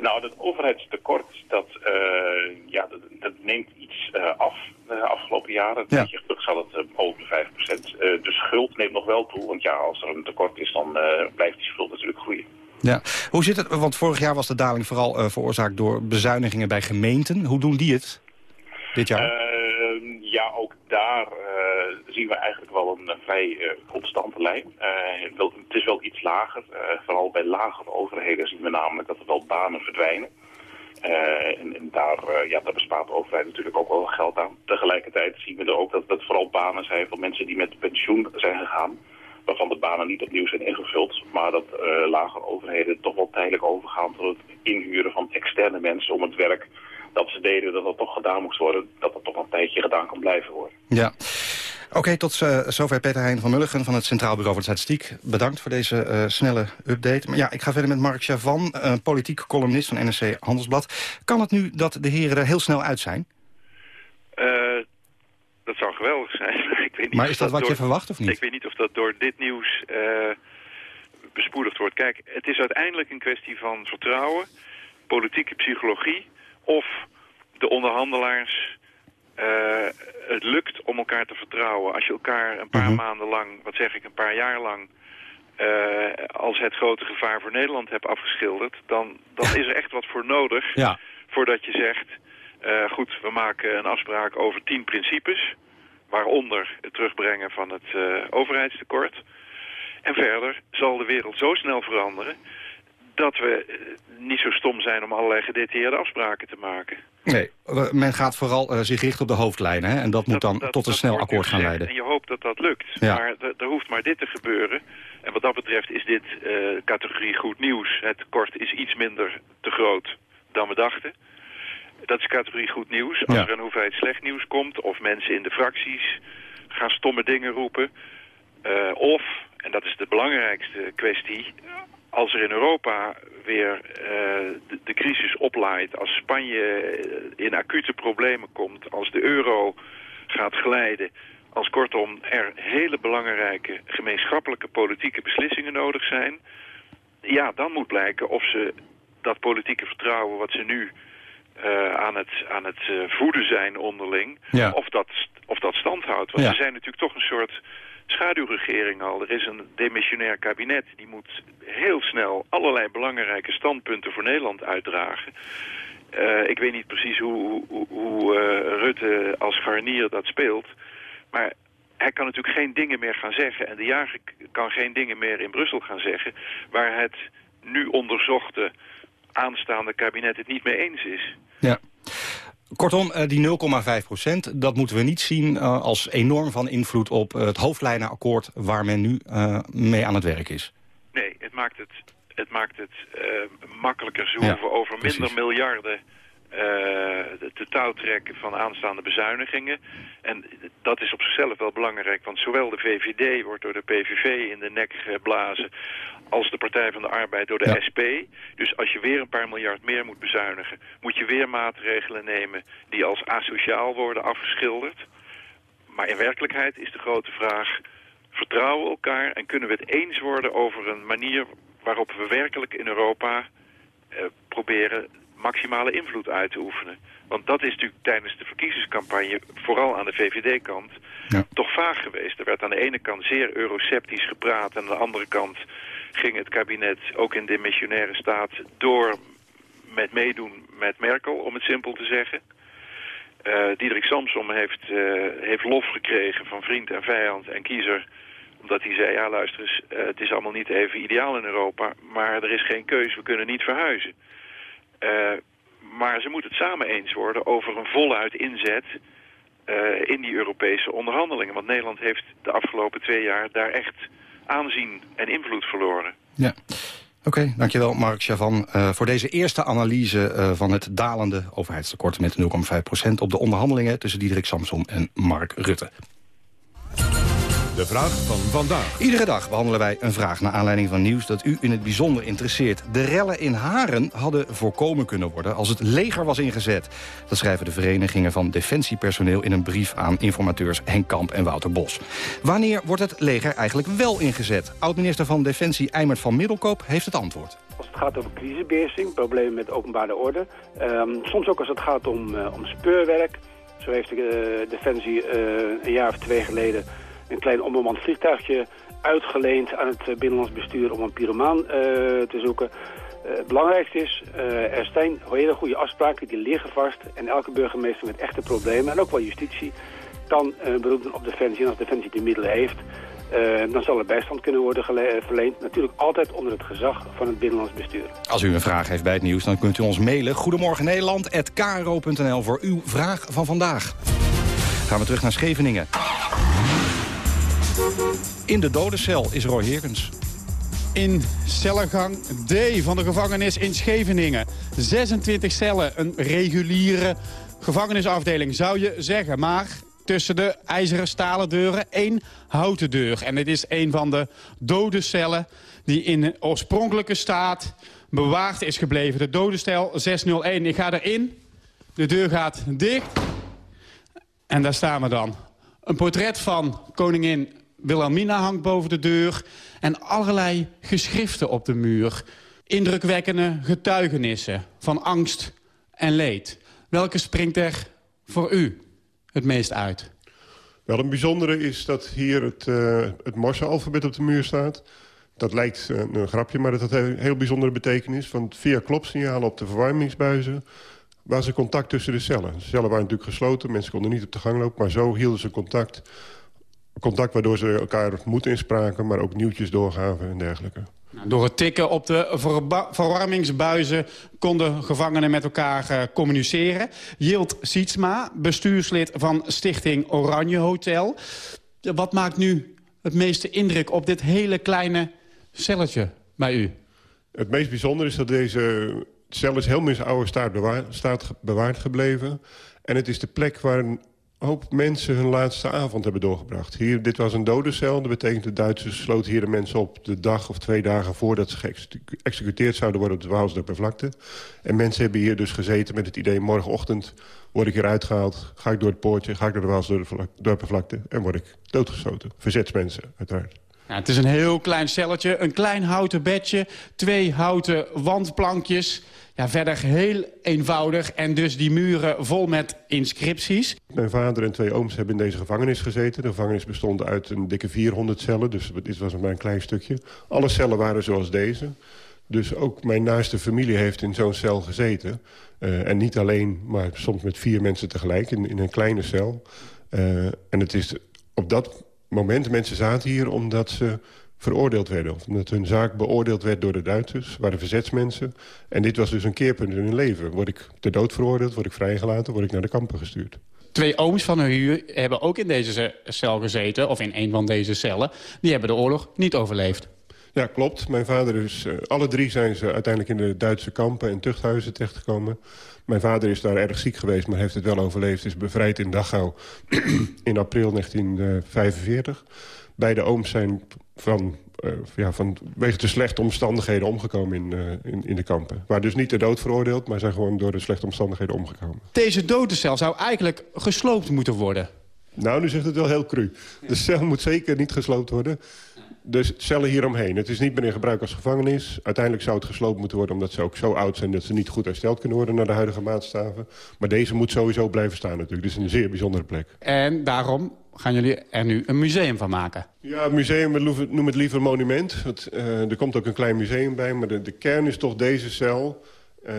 Nou, het overheidstekort, dat, uh, ja, dat, dat, neemt iets uh, af de afgelopen jaren. Ja. Je terug zal het uh, boven de 5%. de schuld neemt nog wel toe, want ja, als er een tekort is, dan blijft die schuld natuurlijk groeien. Ja, hoe zit het? Want vorig jaar was de daling vooral veroorzaakt door bezuinigingen bij gemeenten. Hoe doen die het dit jaar? Ja, ook daar uh, zien we eigenlijk wel een, vrij uh, constante lijn. Uh, wel, het is wel iets lager. vooral bij lagere overheden zien we namelijk dat er wel banen verdwijnen. En, en, daar, ja, daar bespaart de overheid natuurlijk ook wel geld aan. Tegelijkertijd zien we er ook dat het vooral banen zijn van mensen die met pensioen zijn gegaan. Waarvan de banen niet opnieuw zijn ingevuld. Maar dat lagere overheden toch wel tijdelijk overgaan tot het inhuren van externe mensen om het werk dat ze deden dat dat toch gedaan moest worden... dat dat toch een tijdje gedaan kan blijven worden. Ja. Oké, okay, tot uh, zover Peter Heijn van Mulligen van het Centraal Bureau voor de Statistiek. Bedankt voor deze uh, snelle update. Maar ja, ik ga verder met Mark Chavan, uh, politiek columnist van NRC Handelsblad. Kan het nu dat de heren er heel snel uit zijn? dat zou geweldig zijn. ik weet niet maar is dat, dat wat door, je verwacht of niet? Ik weet niet of dat door dit nieuws bespoedigd wordt. Kijk, het is uiteindelijk een kwestie van vertrouwen, politieke psychologie of de onderhandelaars uh, het lukt om elkaar te vertrouwen. Als je elkaar een paar -hmm. maanden lang, wat zeg ik, een paar jaar lang... Uh, als het grote gevaar voor Nederland hebt afgeschilderd... dan, dan is er echt wat voor nodig ja. voordat je zegt... Uh, goed, we maken een afspraak over tien principes... waaronder het terugbrengen van het overheidstekort... En verder zal de wereld zo snel veranderen dat we niet zo stom zijn om allerlei gedetailleerde afspraken te maken. Nee, men gaat vooral uh, zich richten op de hoofdlijnen. Hè? En dat, moet dan dat, tot een snel akkoord gaan leiden. En je hoopt dat dat lukt. Ja. Maar er hoeft maar dit te gebeuren. En wat dat betreft is dit uh, categorie goed nieuws. Het tekort is iets minder te groot dan we dachten. Dat is categorie goed nieuws. Als ja. er een hoeveelheid slecht nieuws komt... of mensen in de fracties gaan stomme dingen roepen. Uh, of, en dat is de belangrijkste kwestie... als er in Europa weer uh, de, de, crisis oplaait... als Spanje in acute problemen komt... als de euro gaat glijden... als kortom er hele belangrijke gemeenschappelijke politieke beslissingen nodig zijn... ja, dan moet blijken of ze dat politieke vertrouwen wat ze nu uh, aan het, aan het uh, voeden zijn onderling, ja. of, dat, of dat stand houdt. Want ja. ze zijn natuurlijk toch een soort schaduwregering al. Er is een demissionair kabinet, die moet heel snel allerlei belangrijke standpunten voor Nederland uitdragen. Uh, ik weet niet precies hoe, hoe, hoe Rutte als garnier dat speelt, maar hij kan natuurlijk geen dingen meer gaan zeggen. En de jager kan geen dingen meer in Brussel gaan zeggen... waar het nu onderzochte aanstaande kabinet het niet mee eens is. Ja. Kortom, die 0,5 procent, dat moeten we niet zien uh, als enorm van invloed op het hoofdlijnenakkoord waar men nu mee aan het werk is. Nee, het maakt het, het, maakt het makkelijker. Ze hoeven ja, over minder precies. miljarden te touw trekken van aanstaande bezuinigingen. En dat is op zichzelf wel belangrijk, want zowel de VVD wordt door de PVV in de nek geblazen als de Partij van de Arbeid door de ja. SP. Dus als je weer een paar miljard meer moet bezuinigen... moet je weer maatregelen nemen die als asociaal worden afgeschilderd. Maar in werkelijkheid is de grote vraag... vertrouwen we elkaar en kunnen we het eens worden over een manier... waarop we werkelijk in Europa eh, proberen maximale invloed uit te oefenen. Want dat is natuurlijk tijdens de verkiezingscampagne, vooral aan de VVD-kant, ja. toch vaag geweest. Er werd aan de ene kant zeer euroceptisch gepraat en aan de andere kant ging het kabinet ook in demissionaire staat door met meedoen met Merkel, om het simpel te zeggen. Uh, Diederik Samsom heeft, uh, heeft lof gekregen van vriend en vijand en kiezer omdat hij zei, ja luister eens, uh, het is allemaal niet even ideaal in Europa, maar er is geen keuze, we kunnen niet verhuizen. Uh, maar ze moeten het samen eens worden over een voluit inzet uh, in die Europese onderhandelingen. Want Nederland heeft de afgelopen twee jaar daar echt aanzien en invloed verloren. Ja. Oké, dankjewel Mark Chavan uh, voor deze eerste analyse van het dalende overheidstekort met 0,5% op de onderhandelingen tussen Diederik Samsom en Mark Rutte. De vraag van vandaag. Iedere dag behandelen wij een vraag naar aanleiding van nieuws dat u in het bijzonder interesseert. De rellen in Haren hadden voorkomen kunnen worden als het leger was ingezet. Dat schrijven de verenigingen van defensiepersoneel in een brief aan informateurs Henk Kamp en Wouter Bos. Wanneer wordt het leger eigenlijk wel ingezet? Oud-minister van Defensie Eimert van Middelkoop heeft het antwoord. Als het gaat over crisisbeheersing, problemen met openbare orde. Um, soms ook als het gaat om, uh, om speurwerk. Zo heeft de uh, Defensie uh, een jaar of twee geleden een klein onbemand vliegtuigje uitgeleend aan het binnenlands bestuur om een pyromaan uh, te zoeken. Uh, het belangrijkste is, er zijn hele goede afspraken, die liggen vast. En elke burgemeester met echte problemen, en ook wel justitie, kan beroepen op Defensie. En als Defensie de middelen heeft, dan zal er bijstand kunnen worden verleend. Natuurlijk altijd onder het gezag van het binnenlands bestuur. Als u een vraag heeft bij het nieuws, dan kunt u ons mailen. Goedemorgen Nederland@kro.nl voor uw vraag van vandaag. Gaan we terug naar Scheveningen. In de dodencel is Roy Herkens. In cellengang D van de gevangenis in Scheveningen. 26 cellen, een reguliere gevangenisafdeling zou je zeggen. Maar tussen de ijzeren stalen deuren één houten deur. En het is een van de dode cellen die in oorspronkelijke staat bewaard is gebleven. De dodenstel 601. Ik ga erin. De deur gaat dicht. En daar staan we dan. Een portret van koningin Wilhelmina hangt boven de deur en allerlei geschriften op de muur. Indrukwekkende getuigenissen van angst en leed. Welke springt er voor u het meest uit? Wel, een bijzondere is dat hier het, uh, het Morse-alfabet op de muur staat. Dat lijkt uh, een grapje, maar dat had een heel bijzondere betekenis. Want via klopsignalen op de verwarmingsbuizen was er contact tussen de cellen. De cellen waren natuurlijk gesloten, mensen konden niet op de gang lopen... maar zo hielden ze contact contact waardoor ze elkaar moed inspraken... maar ook nieuwtjes doorgaven en dergelijke. Door het tikken op de verwarmingsbuizen konden gevangenen met elkaar uh, communiceren. Jilt Sietsma, bestuurslid van Stichting Oranje Hotel. Wat maakt nu het meeste indruk op dit hele kleine celletje bij u? Het meest bijzondere is dat deze cel is helemaal in zijn oude staat bewaard, staat bewaard gebleven. En het is de plek waar hoop mensen hun laatste avond hebben doorgebracht. Hier, dit was een dodencel. Dat betekent de Duitsers sloten hier de mensen op de dag of twee dagen... voordat ze geëxecuteerd zouden worden op de Waalsdorpervlakte. En mensen hebben hier dus gezeten met het idee... morgenochtend word ik hier uitgehaald, ga ik door het poortje... ga ik door de Waalsdorpervlakte en word ik doodgeschoten. Verzetsmensen, uiteraard. Het is een heel klein celletje, een klein houten bedje... twee houten wandplankjes... Ja, verder heel eenvoudig en dus die muren vol met inscripties. Mijn vader en twee ooms hebben in deze gevangenis gezeten. De gevangenis bestond uit een dikke 400 cellen, dus dit was maar een klein stukje. Alle cellen waren zoals deze. Dus ook mijn naaste familie heeft in zo'n cel gezeten. Uh, en niet alleen, maar soms met vier mensen tegelijk in, in een kleine cel. Uh, en het is op dat moment, mensen zaten hier omdat ze veroordeeld werden. Omdat hun zaak beoordeeld werd door de Duitsers, waren verzetsmensen. En dit was dus een keerpunt in hun leven. Word ik ter dood veroordeeld, word ik vrijgelaten, word ik naar de kampen gestuurd. Twee ooms van u hebben ook in deze cel gezeten, of in een van deze cellen. Die hebben de oorlog niet overleefd. Ja, klopt. Mijn vader is... Uh, alle drie zijn ze uiteindelijk in de Duitse kampen en tuchthuizen terechtgekomen. Mijn vader is daar erg ziek geweest, maar heeft het wel overleefd. Is bevrijd in Dachau in april 1945. Beide ooms zijn van, uh, ja, vanwege de slechte omstandigheden omgekomen in, uh, in, in, de kampen. Waar dus niet ter dood veroordeeld, maar zijn gewoon door de slechte omstandigheden omgekomen. Deze dodencel zou eigenlijk gesloopt moeten worden. Nou, nu zegt het wel heel cru. De cel moet zeker niet gesloopt worden. De cellen hieromheen. Het is niet meer in gebruik als gevangenis. Uiteindelijk zou het gesloopt moeten worden... omdat ze ook zo oud zijn dat ze niet goed hersteld kunnen worden... naar de huidige maatstaven. Maar deze moet sowieso blijven staan natuurlijk. Dit is een zeer bijzondere plek. En daarom gaan jullie er nu een museum van maken? Ja, museum, we noemen het liever monument. Het, uh, er komt ook een klein museum bij, maar de, de kern is toch deze cel... Uh,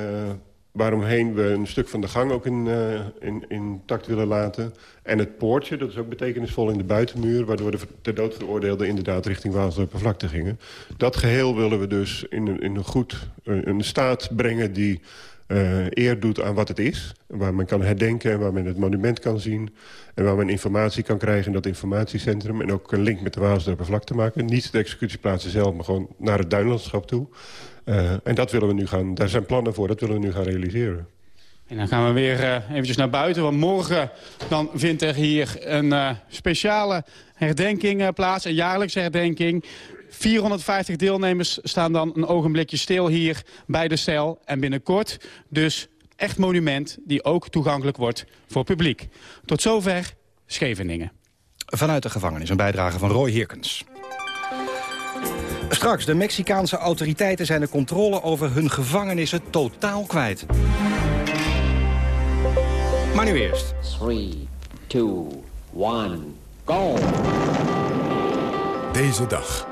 waaromheen we een stuk van de gang ook in, uh, in, intact willen laten. En het poortje, dat is ook betekenisvol in de buitenmuur... waardoor de ter dood veroordeelden inderdaad richting Waalsdorpervlakte gingen. Dat geheel willen we dus in, in een goed een staat brengen... die uh, eer doet aan wat het is. Waar men kan herdenken en waar men het monument kan zien. En waar men informatie kan krijgen in dat informatiecentrum. En ook een link met de Waalsdorpervlakte maken. Niet de executieplaatsen zelf, maar gewoon naar het duinlandschap toe. Uh, en dat willen we nu gaan, daar zijn plannen voor, dat willen we nu gaan realiseren. En dan gaan we weer uh, eventjes naar buiten, want morgen dan vindt er hier een uh, speciale herdenking uh, plaats, een jaarlijkse herdenking. 450 deelnemers staan dan een ogenblikje stil hier bij de cel. En binnenkort dus echt monument die ook toegankelijk wordt voor publiek. Tot zover Scheveningen. Vanuit de gevangenis, een bijdrage van Roy Hirkens. Straks, de Mexicaanse autoriteiten zijn de controle over hun gevangenissen totaal kwijt. Maar nu eerst. 3, 2, 1, go! Deze dag,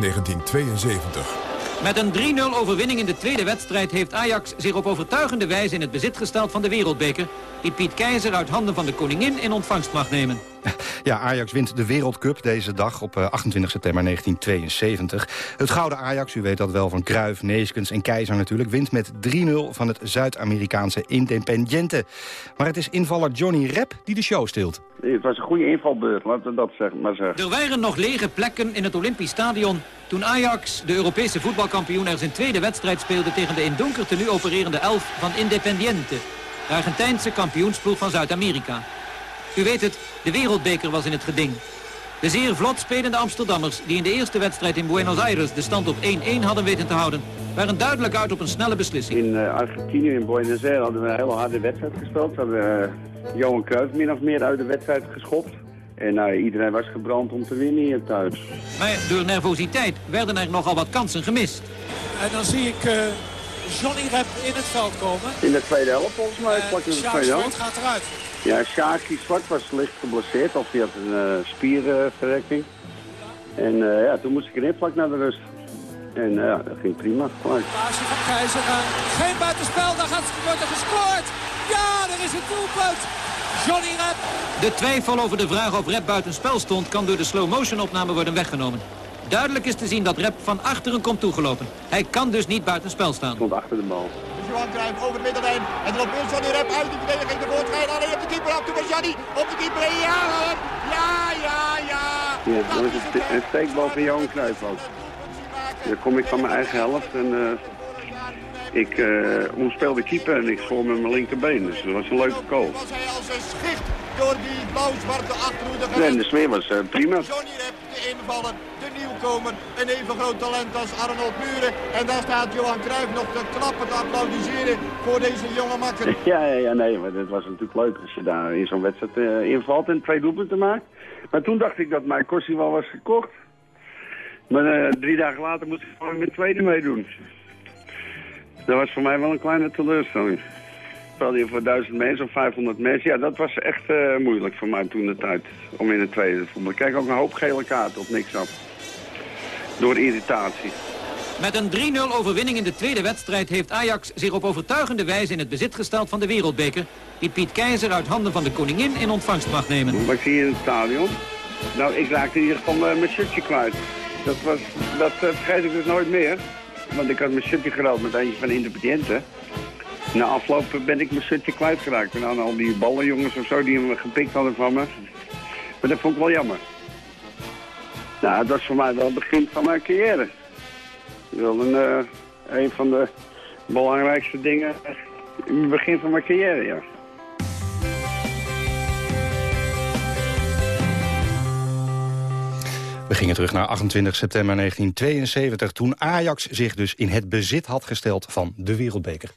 1972. Met een 3-0 overwinning in de tweede wedstrijd heeft Ajax zich op overtuigende wijze in het bezit gesteld van de wereldbeker, die Piet Keizer uit handen van de koningin in ontvangst mag nemen. Ja, Ajax wint de Wereldcup deze dag op 28 september 1972. Het gouden Ajax, u weet dat wel van Cruijff, Neeskens en Keizer natuurlijk... wint met 3-0 van het Zuid-Amerikaanse Independiente. Maar het is invaller Johnny Rep die de show stilt. Het was een goede invalbeurt, laten we dat maar zeggen. Er waren nog lege plekken in het Olympisch Stadion... toen Ajax, de Europese voetbalkampioen, er zijn tweede wedstrijd speelde... tegen de in donker nu opererende elf van Independiente. De Argentijnse kampioensploeg van Zuid-Amerika. U weet het, de wereldbeker was in het geding. De zeer vlot spelende Amsterdammers, die in de eerste wedstrijd in Buenos Aires de stand op 1-1 hadden weten te houden, waren duidelijk uit op een snelle beslissing. In uh, Argentinië, in Buenos Aires, hadden we een hele harde wedstrijd gespeeld. We hadden uh, Johan Cruijff min of meer uit de wedstrijd geschopt. En nou, iedereen was gebrand om te winnen hier thuis. Maar door nervositeit werden er nogal wat kansen gemist. En dan zie ik uh, Johnny Rep in het veld komen. In de tweede helft volgens mij. Uh, in de tweede helft. gaat eruit. Ja, Shaki Zwart was licht geblesseerd, of hij had een uh, spierverrekking. en uh, ja, toen moest ik erin vlak naar de rust. En ja, dat ging prima. Gelijk. Paasje van geen buitenspel, daar gaat, wordt er gescoord. Ja, er is een doelpunt. Johnny Rep. De twijfel over de vraag of Rep buitenspel stond... kan door de slow-motion opname worden weggenomen. Duidelijk is te zien dat Rep van achteren komt toegelopen. Hij kan dus niet buitenspel staan. Stond achter de bal. Johan Cruijff over de middenlijn. En dan weer Johnny Rep uit die verdediging de voortschijn. Alleen op de keeper af. Toen was Janni op de keeper. Ja, ja, ja, ja. Ja, dat is een, een steekbal van Johan Cruijff ook. Dan kom ik van mijn eigen helft en uh, ik uh, omspeel de keeper en ik schoor met mijn linkerbeen. Dus dat was een leuke goal. Was hij al als een schicht door die blauw-zwarte achterhoede. Nee, de sfeer was uh, prima. Johnny Rep, de invaller, nieuwkomer. Een even groot talent als Arnold Muren. En daar staat Johan Cruijff nog te klappen te applaudisseren voor deze jonge makker. Ja, ja, ja nee, maar het was natuurlijk leuk als je daar in zo'n wedstrijd uh, invalt en twee doelpunten maakt. Maar toen dacht ik dat mijn Corsi wel was gekocht. Maar uh, drie dagen later moest ik gewoon met tweede meedoen. Dat was voor mij wel een kleine teleurstelling. Terwijl je voor duizend mensen of 500 mensen, ja, dat was echt uh, moeilijk voor mij toen de tijd om in de tweede te voetballen. Ik kreeg ook een hoop gele kaarten op niks af. Door irritatie. Met een 3-0 overwinning in de tweede wedstrijd heeft Ajax zich op overtuigende wijze in het bezit gesteld van de wereldbeker. Die Piet Keizer uit handen van de koningin in ontvangst mag nemen. Wat zie je in het stadion? Nou, ik raakte in ieder geval uh, mijn shirtje kwijt. Dat, was, dat uh, vergeet ik dus nooit meer. Want ik had mijn shirtje geruild met eentje van de Independiënten. Na afloop ben ik mijn shirtje kwijtgeraakt. En dan al die ballenjongens of zo die hem gepikt hadden van me. Maar dat vond ik wel jammer. Nou, dat was voor mij wel het begin van mijn carrière. Wel een, uh, een van de belangrijkste dingen in het begin van mijn carrière, ja. We gingen terug naar 28 september 1972... toen Ajax zich dus in het bezit had gesteld van de wereldbeker.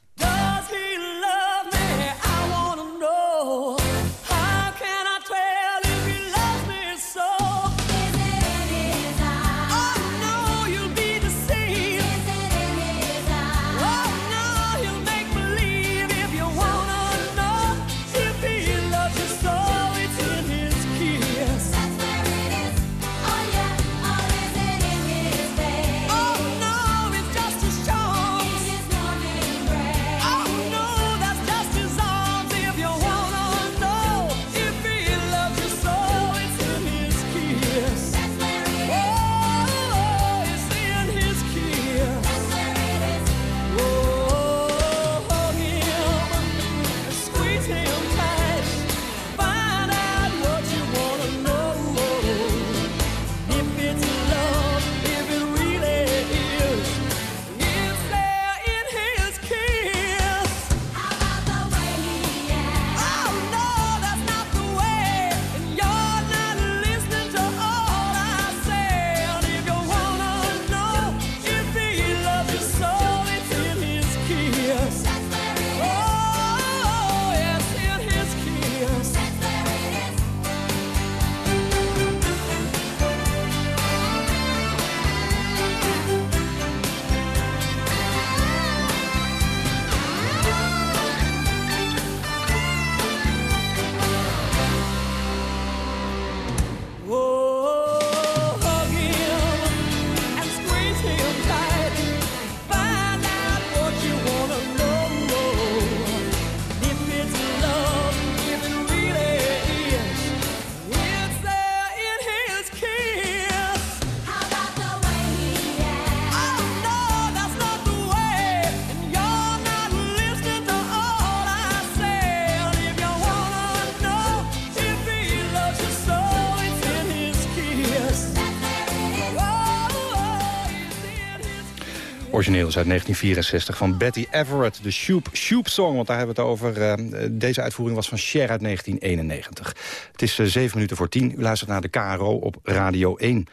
Origineel is uit 1964 van Betty Everett, de Shoop Shoop Song. Want daar hebben we het over. Uh, deze uitvoering was van Cher uit 1991. Het is uh, 7 minuten voor 10. U luistert naar de KRO op Radio 1.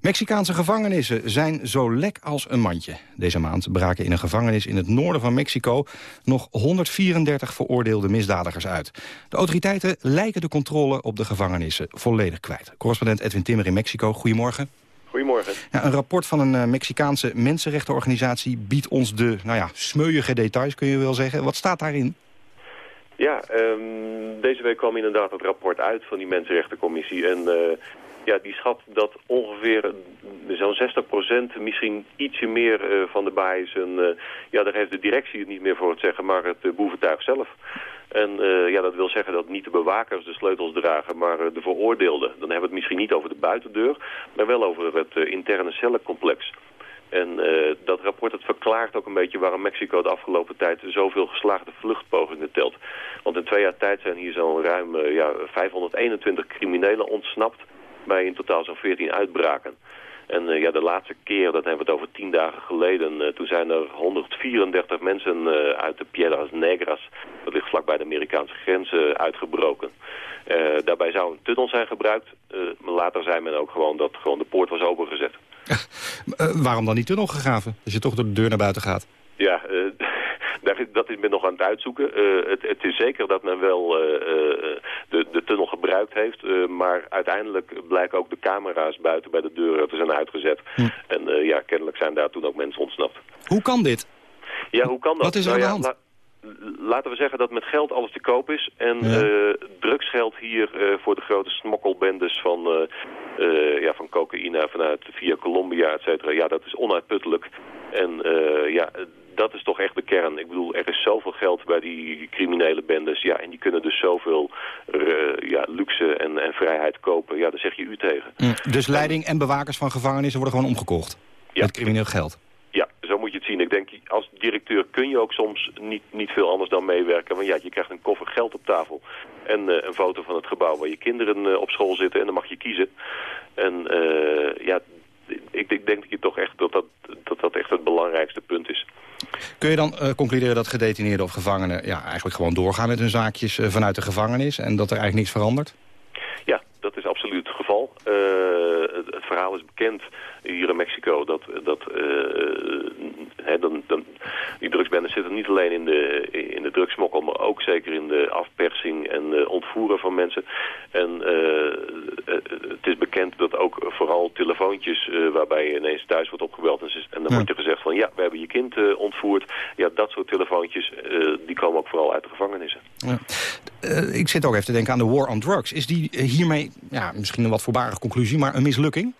Mexicaanse gevangenissen zijn zo lek als een mandje. Deze maand braken in een gevangenis in het noorden van Mexico... nog 134 veroordeelde misdadigers uit. De autoriteiten lijken de controle op de gevangenissen volledig kwijt. Correspondent Edwin Timmer in Mexico, goedemorgen. Goedemorgen. Ja, een rapport van een uh, Mexicaanse mensenrechtenorganisatie... biedt ons de nou ja, smeuïge details, kun je wel zeggen. Wat staat daarin? Ja, um, deze week kwam inderdaad het rapport uit van die Mensenrechtencommissie. En uh, ja, die schat dat ongeveer zo'n 60%, misschien ietsje meer uh, van de baais... En, ja, daar heeft de directie het niet meer voor het zeggen, maar het boeventuig zelf. En uh, ja, dat wil zeggen dat niet de bewakers de sleutels dragen, maar uh, de veroordeelden. Dan hebben we het misschien niet over de buitendeur, maar wel over het uh, interne cellencomplex. En dat rapport het verklaart ook een beetje waarom Mexico de afgelopen tijd zoveel geslaagde vluchtpogingen telt. Want in twee jaar tijd zijn hier zo'n ruim ja, 521 criminelen ontsnapt bij in totaal zo'n 14 uitbraken. En ja, de laatste keer, dat hebben we het over tien dagen geleden... toen zijn er 134 mensen uit de Piedras Negras... dat ligt vlakbij de Amerikaanse grens, uitgebroken. daarbij zou een tunnel zijn gebruikt. maar later zei men ook gewoon dat gewoon de poort was opengezet. waarom dan niet tunnel gegraven, als je toch door de deur naar buiten gaat? Ja, dat is men nog aan het uitzoeken. Eh, het, het, is zeker dat men wel eh, eh, de, de, tunnel gebruikt heeft. maar uiteindelijk blijken ook de camera's buiten bij de deuren te zijn uitgezet. Hm. En ja, kennelijk zijn daar toen ook mensen ontsnapt. Hoe kan dit? Ja, hoe kan dat? Wat is er nou, aan de hand? laten we zeggen dat met geld alles te koop is. En ja. drugsgeld hier voor de grote smokkelbendes van, ja, van cocaïne vanuit via Colombia, et cetera. Ja, dat is onuitputtelijk. En ja, dat is toch echt de kern. Ik bedoel, er is zoveel geld bij die criminele bendes. Ja, en die kunnen dus zoveel uh, ja, luxe en, en vrijheid kopen. Ja, daar zeg je u tegen. Mm, dus leiding en bewakers van gevangenissen worden gewoon omgekocht? Ja. Met crimineel geld? Ja, zo moet je het zien. Ik denk, als directeur kun je ook soms niet, niet veel anders dan meewerken. Want ja, je krijgt een koffer geld op tafel. En uh, een foto van het gebouw waar je kinderen uh, op school zitten. En dan mag je kiezen. En uh, ja, ik, ik, denk dat, je toch echt, dat, dat, dat dat echt het belangrijkste punt is. Kun je dan uh, concluderen dat gedetineerden of gevangenen... Ja, eigenlijk gewoon doorgaan met hun zaakjes uh, vanuit de gevangenis... en dat er eigenlijk niks verandert? Ja, dat is absoluut het geval. Uh, het, het, verhaal is bekend hier in Mexico. Dat, dat, dan, dan, die drugsbendes zitten niet alleen in de, in de drugsmokkel, maar ook zeker in de afpersing en uh, ontvoeren van mensen. En uh, het is bekend dat ook vooral telefoontjes waarbij je ineens thuis wordt opgebeld en, en dan ja. wordt je gezegd van ja, we hebben je kind ontvoerd. Ja, dat soort telefoontjes, die komen ook vooral uit de gevangenissen. Ja. ik zit ook even te denken aan de war on drugs. Is die hiermee, ja, misschien een wat voorbarige conclusie, maar een mislukking?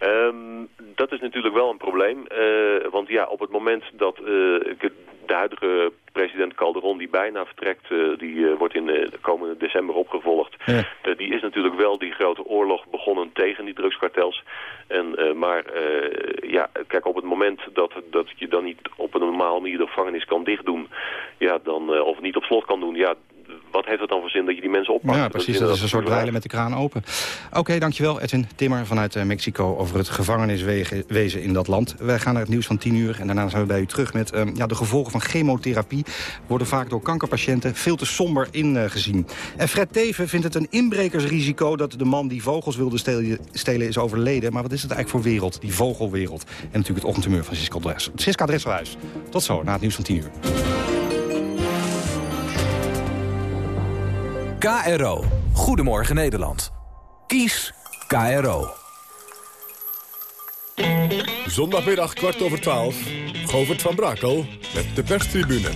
Um, dat is natuurlijk wel een probleem. Uh, want ja, op het moment dat uh, de huidige president Calderon, die bijna vertrekt, uh, die wordt in de komende december opgevolgd. Ja. die is natuurlijk wel die grote oorlog begonnen tegen die drugskartels. En, maar ja, kijk, op het moment dat, dat je dan niet op een normale manier de gevangenis kan dichtdoen, ja, dan, of niet op slot kan doen, ja, wat heeft het dan voor zin dat je die mensen oppakt? Ja, precies. Dat, is een soort dweilen met de kraan open. Oké, dankjewel Edwin Timmer vanuit uh, Mexico over het gevangeniswezen in dat land. Wij gaan naar het nieuws van 10 uur en daarna zijn we bij u terug met uh, ja, de gevolgen van chemotherapie. Worden vaak door kankerpatiënten veel te somber ingezien. En Fred Teven vindt het een inbrekersrisico dat de man die vogels wilde stelen, stelen is overleden. Maar wat is het eigenlijk voor wereld, die vogelwereld? En natuurlijk het ochtendtumeur van Siska Dresselhuis. Tot zo, na het nieuws van 10 uur. KRO. Goedemorgen Nederland. Kies KRO. Zondagmiddag kwart over twaalf. Govert van Brakel met de perstribune.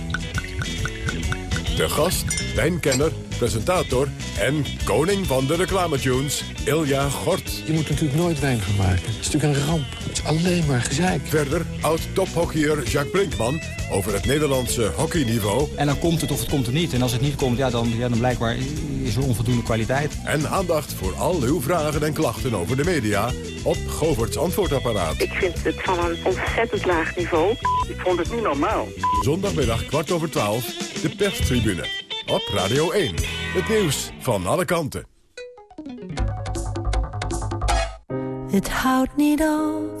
De gast, wijnkenner, presentator en koning van de reclametunes, Ilja Gort. Je moet natuurlijk nooit wijn gaan maken. Het is natuurlijk een ramp. Alleen maar gezeik. Verder oud-tophockeyer Jacques Brinkman over het Nederlandse hockeyniveau. En dan komt het of het komt er niet. En als het niet komt, ja, dan, ja, dan blijkbaar is er onvoldoende kwaliteit. En aandacht voor al uw vragen en klachten over de media op Govert's antwoordapparaat. Ik vind het van een ontzettend laag niveau. Ik vond het niet normaal. Zondagmiddag kwart over twaalf, de perstribune. Op Radio 1. Het nieuws van alle kanten. Het houdt niet op,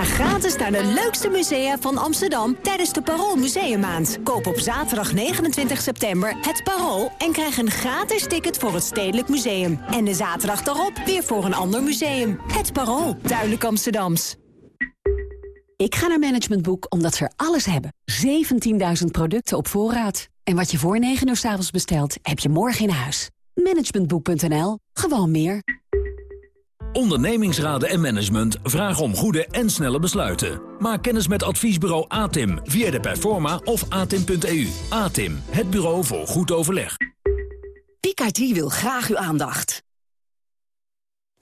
Ga gratis naar de leukste musea van Amsterdam tijdens de Parool Museummaand. Koop op zaterdag 29 september het Parool en krijg een gratis ticket voor het Stedelijk Museum. En de zaterdag daarop weer voor een ander museum. Het Parool, duidelijk Amsterdams. Ik ga naar Management Boek omdat ze er alles hebben. 17.000 producten op voorraad. En wat je voor 9 uur s avonds bestelt, heb je morgen in huis. Managementboek.nl. Gewoon meer. Ondernemingsraden en management vragen om goede en snelle besluiten. Maak kennis met adviesbureau ATIM via de Performa of atim.eu. ATIM, het bureau voor goed overleg. PKT wil graag uw aandacht.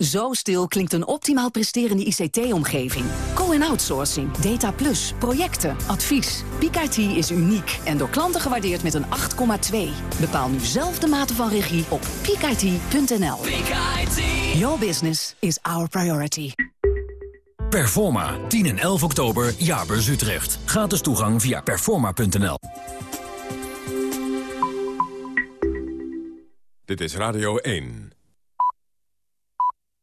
Zo stil klinkt een optimaal presterende ICT-omgeving. Co-en-outsourcing, data plus, projecten, advies. PKIT is uniek en door klanten gewaardeerd met een 8,2. Bepaal nu zelf de mate van regie op pkit.nl. Your business is our priority. Performa, 10 en 11 oktober, Jaarbeurs Utrecht. Gratis toegang via performa.nl. Dit is Radio 1.